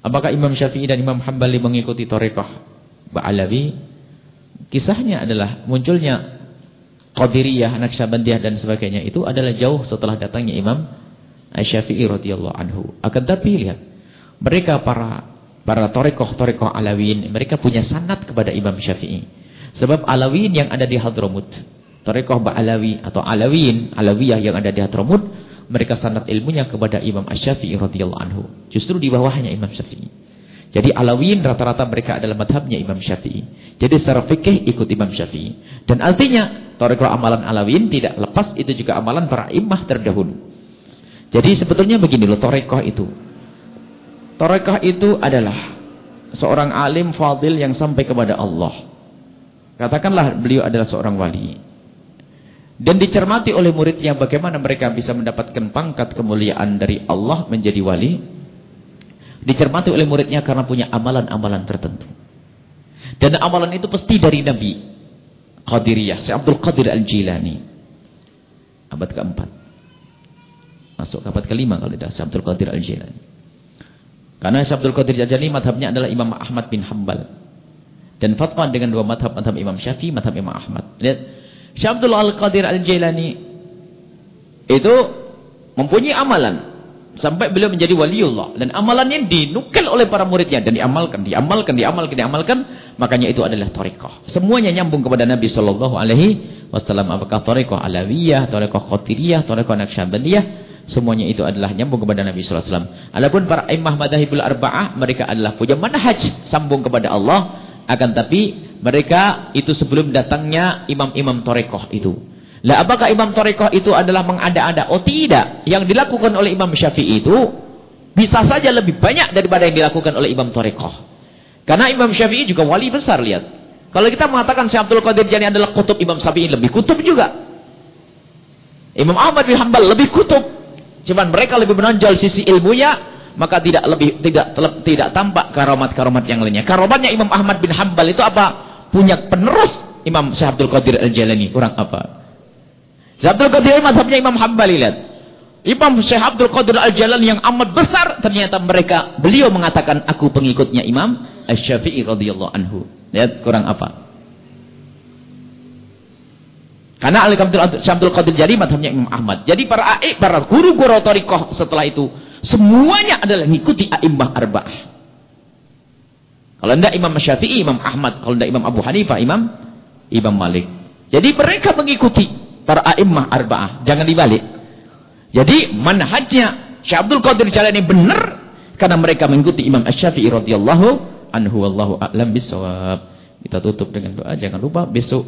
Apakah Imam Syafi'i dan Imam Hambali mengikuti torekoh Ba'alawi? Kisahnya adalah munculnya Qadiriyah, Naqsyabandiyah dan sebagainya itu adalah jauh setelah datangnya Imam Syafi'i radhiyallahu anhu. Akan tapi lihat mereka para para torekoh-torekoh Alawiyin, mereka punya sanat kepada Imam Syafi'i. Sebab Alawiyin yang ada di Hadramut, torekoh Ba'alawi atau Alawiyin, Alawiyah yang ada di Hadramut, mereka sanat ilmunya kepada Imam Syafi'i radhiyallahu anhu. Justru di bawahnya Imam Syafi'i. Jadi Alawiyin rata-rata mereka adalah madhabnya Imam Syafi'i. Jadi secara fikih ikut Imam Syafi'i. Dan artinya, torekoh amalan Alawiyin tidak lepas itu juga amalan para imah terdahulu. Jadi sebetulnya begini loh, torekoh itu. Torekah itu adalah seorang alim fadil yang sampai kepada Allah. Katakanlah beliau adalah seorang wali. Dan dicermati oleh muridnya bagaimana mereka bisa mendapatkan pangkat kemuliaan dari Allah menjadi wali. Dicermati oleh muridnya karena punya amalan-amalan tertentu. Dan amalan itu pasti dari Nabi. Qadiriyah, Syekh Abdul Qadir Al-Jilani. Abad keempat. Masuk ke abad kelima kalau tidak, Syekh Abdul Qadir Al-Jilani. Karena Syekh Abdul Qadir Jajali madhabnya adalah Imam Ahmad bin Hambal. Dan fatwa dengan dua madhab, madhab Imam Syafi'i, madhab Imam Ahmad. Lihat, Syekh Abdul Al-Qadir Al-Jailani itu mempunyai amalan. Sampai beliau menjadi waliullah. Dan amalannya dinukil oleh para muridnya. Dan diamalkan, diamalkan, diamalkan, diamalkan. Makanya itu adalah tariqah. Semuanya nyambung kepada Nabi Sallallahu Alaihi Wasallam. Apakah tariqah alawiyah, tariqah khotiriyah, tariqah naksyabandiyah. Semuanya itu adalah nyambung kepada Nabi sallallahu alaihi wasallam. Adapun para imam madhahibul arba'ah, mereka adalah punya manhaj sambung kepada Allah. Akan tapi mereka itu sebelum datangnya imam-imam torekoh itu. Lah apakah imam torekoh itu adalah mengada-ada? Oh tidak. Yang dilakukan oleh Imam Syafi'i itu bisa saja lebih banyak daripada yang dilakukan oleh imam torekoh. Karena Imam Syafi'i juga wali besar lihat. Kalau kita mengatakan Syekh Abdul Qadir Jani adalah kutub Imam Syafi'i lebih kutub juga. Imam Ahmad bin Hanbal lebih kutub. Cuman mereka lebih menonjol sisi ilmunya, maka tidak lebih tidak tidak tampak karomat-karomat yang lainnya. Karomatnya Imam Ahmad bin Hambal itu apa? Punya penerus Imam Syekh Abdul Qadir Al-Jalani. Kurang apa? Syekh Abdul Qadir mazhabnya Imam Hambali lihat. Imam Syekh Abdul Qadir Al-Jalani yang amat besar ternyata mereka beliau mengatakan aku pengikutnya Imam Asy-Syafi'i radhiyallahu anhu. Lihat kurang apa? Karena Ali Abdul Qadir jadi madhabnya Imam Ahmad. Jadi para a'i, para guru-guru torikoh setelah itu. Semuanya adalah mengikuti a'immah arba'ah. Kalau tidak Imam Syafi'i, Imam Ahmad. Kalau tidak Imam Abu Hanifah, Imam Imam Malik. Jadi mereka mengikuti para a'immah arba'ah. Jangan dibalik. Jadi manhajnya Syekh Abdul Qadir Jalani benar. Karena mereka mengikuti Imam Syafi'i radhiyallahu anhu. Wallahu a'lam bisawab. Kita tutup dengan doa. Jangan lupa besok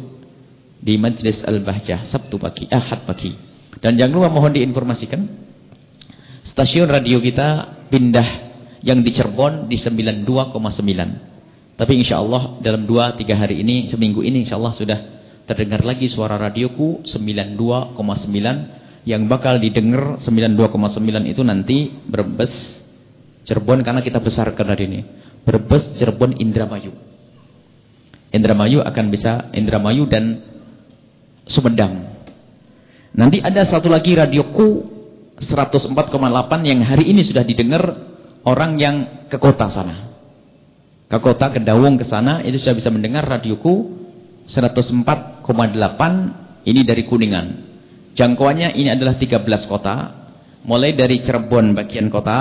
di Majlis Al-Bahjah Sabtu pagi, Ahad pagi. Dan jangan lupa mohon diinformasikan stasiun radio kita pindah yang di Cirebon di 92,9. Tapi insya Allah dalam 2-3 hari ini, seminggu ini insya Allah sudah terdengar lagi suara radioku 92,9 yang bakal didengar 92,9 itu nanti Brebes Cirebon karena kita besarkan radio ini. Brebes Cirebon Indramayu. Indramayu akan bisa Indramayu dan Sumedang. Nanti ada satu lagi radioku 104,8 yang hari ini sudah didengar orang yang ke kota sana. Ke kota, ke Dawung, ke sana, itu sudah bisa mendengar radioku 104,8 ini dari Kuningan. Jangkauannya ini adalah 13 kota. Mulai dari Cirebon bagian kota,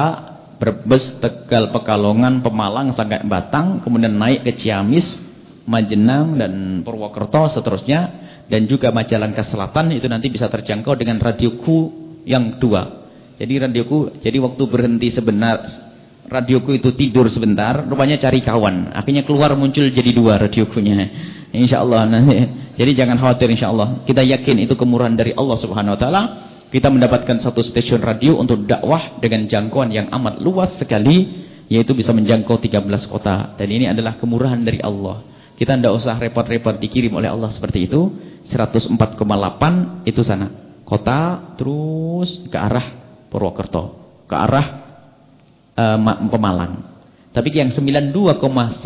Brebes, Tegal, Pekalongan, Pemalang, sampai Batang, kemudian naik ke Ciamis, Majenang dan Purwokerto seterusnya dan juga Majalengka Selatan itu nanti bisa terjangkau dengan radioku yang dua. Jadi radioku, jadi waktu berhenti sebenar, radioku itu tidur sebentar, rupanya cari kawan. Akhirnya keluar muncul jadi dua radiokunya. Insya Allah nanti. Jadi jangan khawatir insya Allah. Kita yakin itu kemurahan dari Allah Subhanahu Wa Taala. Kita mendapatkan satu stasiun radio untuk dakwah dengan jangkauan yang amat luas sekali. Yaitu bisa menjangkau 13 kota. Dan ini adalah kemurahan dari Allah. Kita tidak usah repot-repot dikirim oleh Allah seperti itu. 104,8 itu sana. Kota terus ke arah Purwokerto. Ke arah uh, Pemalang. Tapi yang 92,9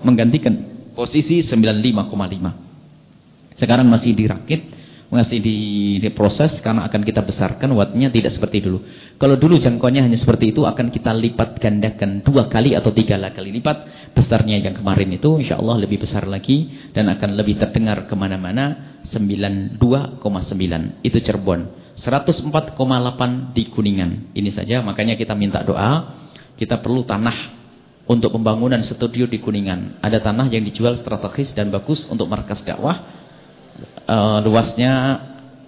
menggantikan posisi 95,5. Sekarang masih dirakit masih di, diproses karena akan kita besarkan wattnya tidak seperti dulu. Kalau dulu jangkauannya hanya seperti itu akan kita lipat gandakan dua kali atau tiga kali lipat. Besarnya yang kemarin itu insya Allah lebih besar lagi dan akan lebih terdengar ke mana-mana 92,9 itu Cirebon. 104,8 di Kuningan. Ini saja makanya kita minta doa. Kita perlu tanah untuk pembangunan studio di Kuningan ada tanah yang dijual strategis dan bagus untuk markas dakwah uh, luasnya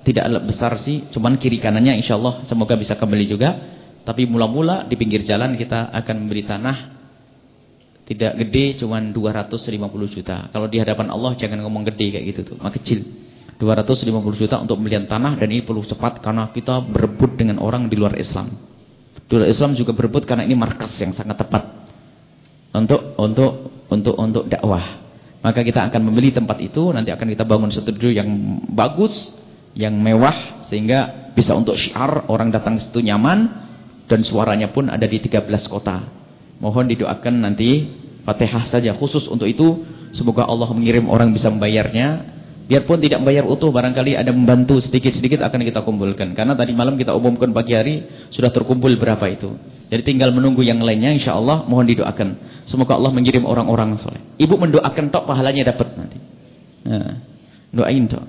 tidak besar sih, cuman kiri kanannya insya Allah semoga bisa kembali juga. Tapi mula-mula di pinggir jalan kita akan memberi tanah tidak gede, cuman 250 juta. Kalau di hadapan Allah jangan ngomong gede kayak gitu tuh, mah kecil. 250 juta untuk pembelian tanah dan ini perlu cepat karena kita berebut dengan orang di luar Islam. Di luar Islam juga berebut karena ini markas yang sangat tepat untuk untuk untuk untuk dakwah. Maka kita akan membeli tempat itu, nanti akan kita bangun studio yang bagus, yang mewah, sehingga bisa untuk syiar, orang datang situ nyaman, dan suaranya pun ada di 13 kota. Mohon didoakan nanti Fatihah saja khusus untuk itu. Semoga Allah mengirim orang bisa membayarnya. Biarpun tidak membayar utuh, barangkali ada membantu sedikit-sedikit akan kita kumpulkan. Karena tadi malam kita umumkan pagi hari, sudah terkumpul berapa itu. Jadi tinggal menunggu yang lainnya insya Allah mohon didoakan. Semoga Allah mengirim orang-orang soleh. Ibu mendoakan tok pahalanya dapat nanti. Nah, doain tok.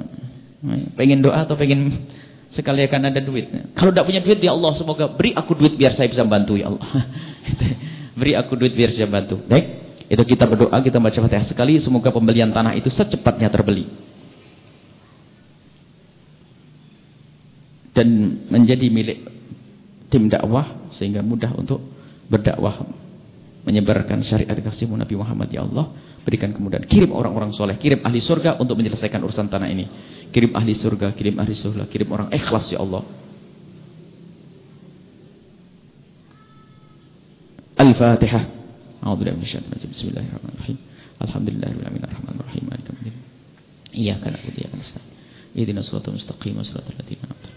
Pengen doa atau pengen sekali akan ada duit. Kalau tidak punya duit ya Allah semoga beri aku duit biar saya bisa bantu ya Allah. beri aku duit biar saya bantu. Baik, itu kita berdoa, kita baca Fatihah sekali semoga pembelian tanah itu secepatnya terbeli. Dan menjadi milik tim dakwah sehingga mudah untuk berdakwah menyebarkan syariat kasihmu Nabi Muhammad ya Allah. Berikan kemudahan. Kirim orang-orang soleh kirim ahli surga untuk menyelesaikan urusan tanah ini. Kirim ahli surga kirim ahli surga kirim orang ikhlas ya Allah. Al-Fatihah. Bismillahirrahmanirrahim. Alhamdulillahirrahmanirrahim Alhamdulillahirrahmanirrahim Iyyaka na'budu wa iyyaka nasta'in. Ihdinas siratal mustaqim. Siratal ladzina an'amta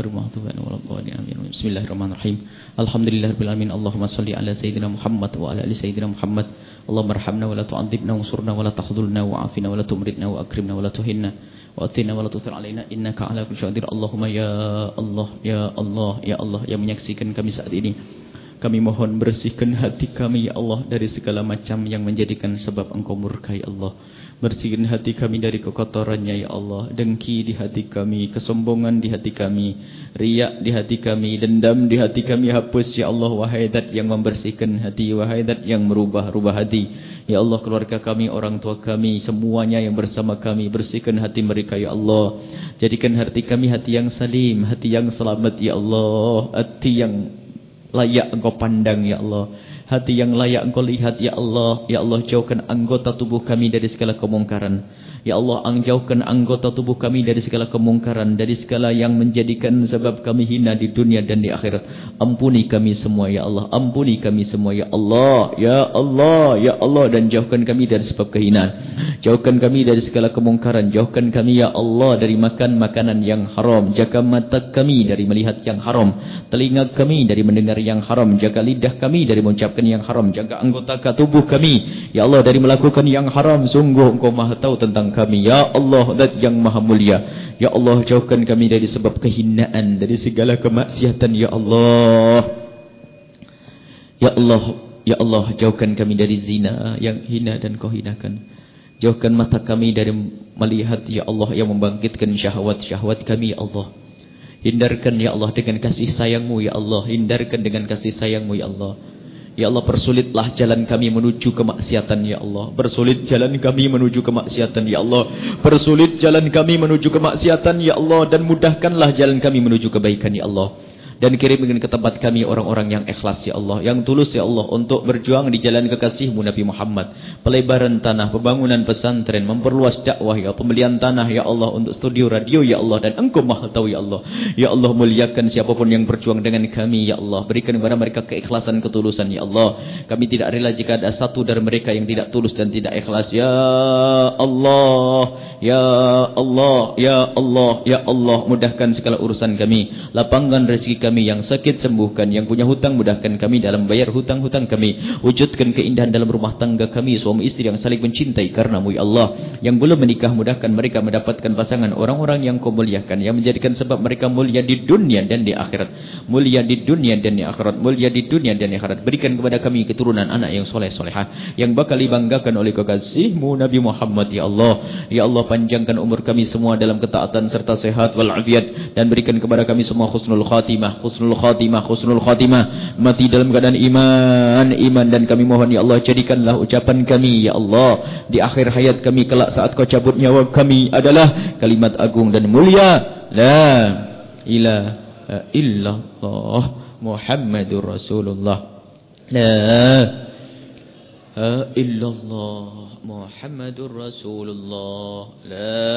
Bismillahirrahmanirrahim. Alhamdulillahirabbil alamin. Allahumma shalli ala sayyidina Muhammad wa ala ali sayyidina Muhammad. Allahumma arhamna wa la tu'adzibna wansurna wa la takhdhulna wa afina wa la tumritna wa akrimna wa la tuhinna wa atina wa la tuthir alaina innaka ala kulli syai'in Allahumma ya Allah ya Allah ya Allah yang menyaksikan kami saat ini. Kami mohon bersihkan hati kami ya Allah dari segala macam yang menjadikan sebab Engkau murka ya Allah. Bersihkan hati kami dari kekotorannya ya Allah. Dengki di hati kami. Kesombongan di hati kami. Riak di hati kami. Dendam di hati kami. Hapus ya Allah. Wahai dat yang membersihkan hati. Wahai dat yang merubah-rubah hati. Ya Allah keluarga kami, orang tua kami. Semuanya yang bersama kami. Bersihkan hati mereka ya Allah. Jadikan hati kami hati yang salim. Hati yang selamat ya Allah. Hati yang layak engkau pandang ya Allah. Hati yang layak engkau lihat ya Allah. Ya Allah jauhkan anggota tubuh kami dari segala kemungkaran. Ya Allah jauhkan anggota tubuh kami dari segala kemungkaran. Dari segala yang menjadikan sebab kami hina di dunia dan di akhirat. Ampuni kami semua ya Allah. Ampuni kami semua ya Allah. Ya Allah. Ya Allah. Dan jauhkan kami dari sebab kehinaan. Jauhkan kami dari segala kemungkaran. Jauhkan kami ya Allah dari makan makanan yang haram. Jaga mata kami dari melihat yang haram. Telinga kami dari mendengar yang haram. Jaga lidah kami dari mengucapkan yang haram. Jaga anggota tubuh kami. Ya Allah dari melakukan yang haram. Sungguh engkau maha tahu tentang kami. Ya Allah dat yang maha mulia. Ya Allah jauhkan kami dari sebab kehinaan. Dari segala kemaksiatan. Ya Allah. Ya Allah. Ya Allah jauhkan kami dari zina yang hina dan kau hinakan. Jauhkan mata kami dari melihat ya Allah yang membangkitkan syahwat-syahwat kami ya Allah. Hindarkan ya Allah dengan kasih sayangmu ya Allah. Hindarkan dengan kasih sayangmu ya Allah. Ya Allah persulitlah jalan kami menuju kemaksiatan ya Allah. Persulit jalan kami menuju kemaksiatan ya Allah. Persulit jalan kami menuju kemaksiatan ya Allah dan mudahkanlah jalan kami menuju kebaikan ya Allah. Dan kirimkan ke tempat kami orang-orang yang ikhlas ya Allah. Yang tulus ya Allah untuk berjuang di jalan kekasihmu Nabi Muhammad. Pelebaran tanah, pembangunan pesantren, memperluas dakwah ya Pembelian tanah ya Allah untuk studio radio ya Allah. Dan engkau maha tahu ya Allah. Ya Allah muliakan siapa pun yang berjuang dengan kami ya Allah. Berikan kepada mereka keikhlasan, ketulusan ya Allah. Kami tidak rela jika ada satu dari mereka yang tidak tulus dan tidak ikhlas. Ya Allah. Ya Allah. Ya Allah. Ya Allah. Mudahkan segala urusan kami. Lapangkan rezeki kami kami yang sakit sembuhkan, yang punya hutang mudahkan kami dalam bayar hutang-hutang kami. Wujudkan keindahan dalam rumah tangga kami, suami istri yang saling mencintai karenamu ya Allah. Yang belum menikah mudahkan mereka mendapatkan pasangan orang-orang yang kau muliakan, yang menjadikan sebab mereka mulia di dunia dan di akhirat. Mulia di dunia dan di akhirat, mulia di dunia dan di akhirat. Berikan kepada kami keturunan anak yang soleh solehah, yang bakal dibanggakan oleh kekasihmu Nabi Muhammad ya Allah. Ya Allah panjangkan umur kami semua dalam ketaatan serta sehat walafiat dan berikan kepada kami semua khusnul khatimah husnul khatimah husnul khatimah. Mati dalam keadaan iman iman. Dan kami mohon ya Allah jadikanlah ucapan kami ya Allah. Di akhir hayat kami kelak saat kau cabut nyawa kami adalah kalimat agung dan mulia. La ilaha illallah Muhammadur Rasulullah. La ilaha illallah Muhammadur Rasulullah. La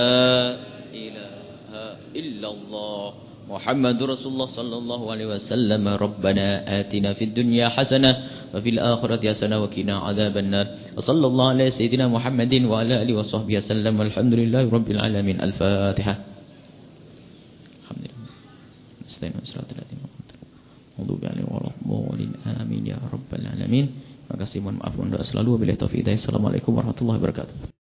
ilaha illallah محمد رسول الله صلى الله عليه وسلم ربنا آتنا في الدنيا حسنة وفي الآخرة حسنة وقنا عذاب النار. وصلى الله على سيدنا محمد وعلى آله وصحبه وسلم والحمد لله رب العالمين. الفاتحة. الحمد لله. نستعين والصلاة الذين موضوع عليهم ولا الضالين آمين Terima kasih mohon maaf untuk selalu wabillahi taufiq Assalamualaikum warahmatullahi wabarakatuh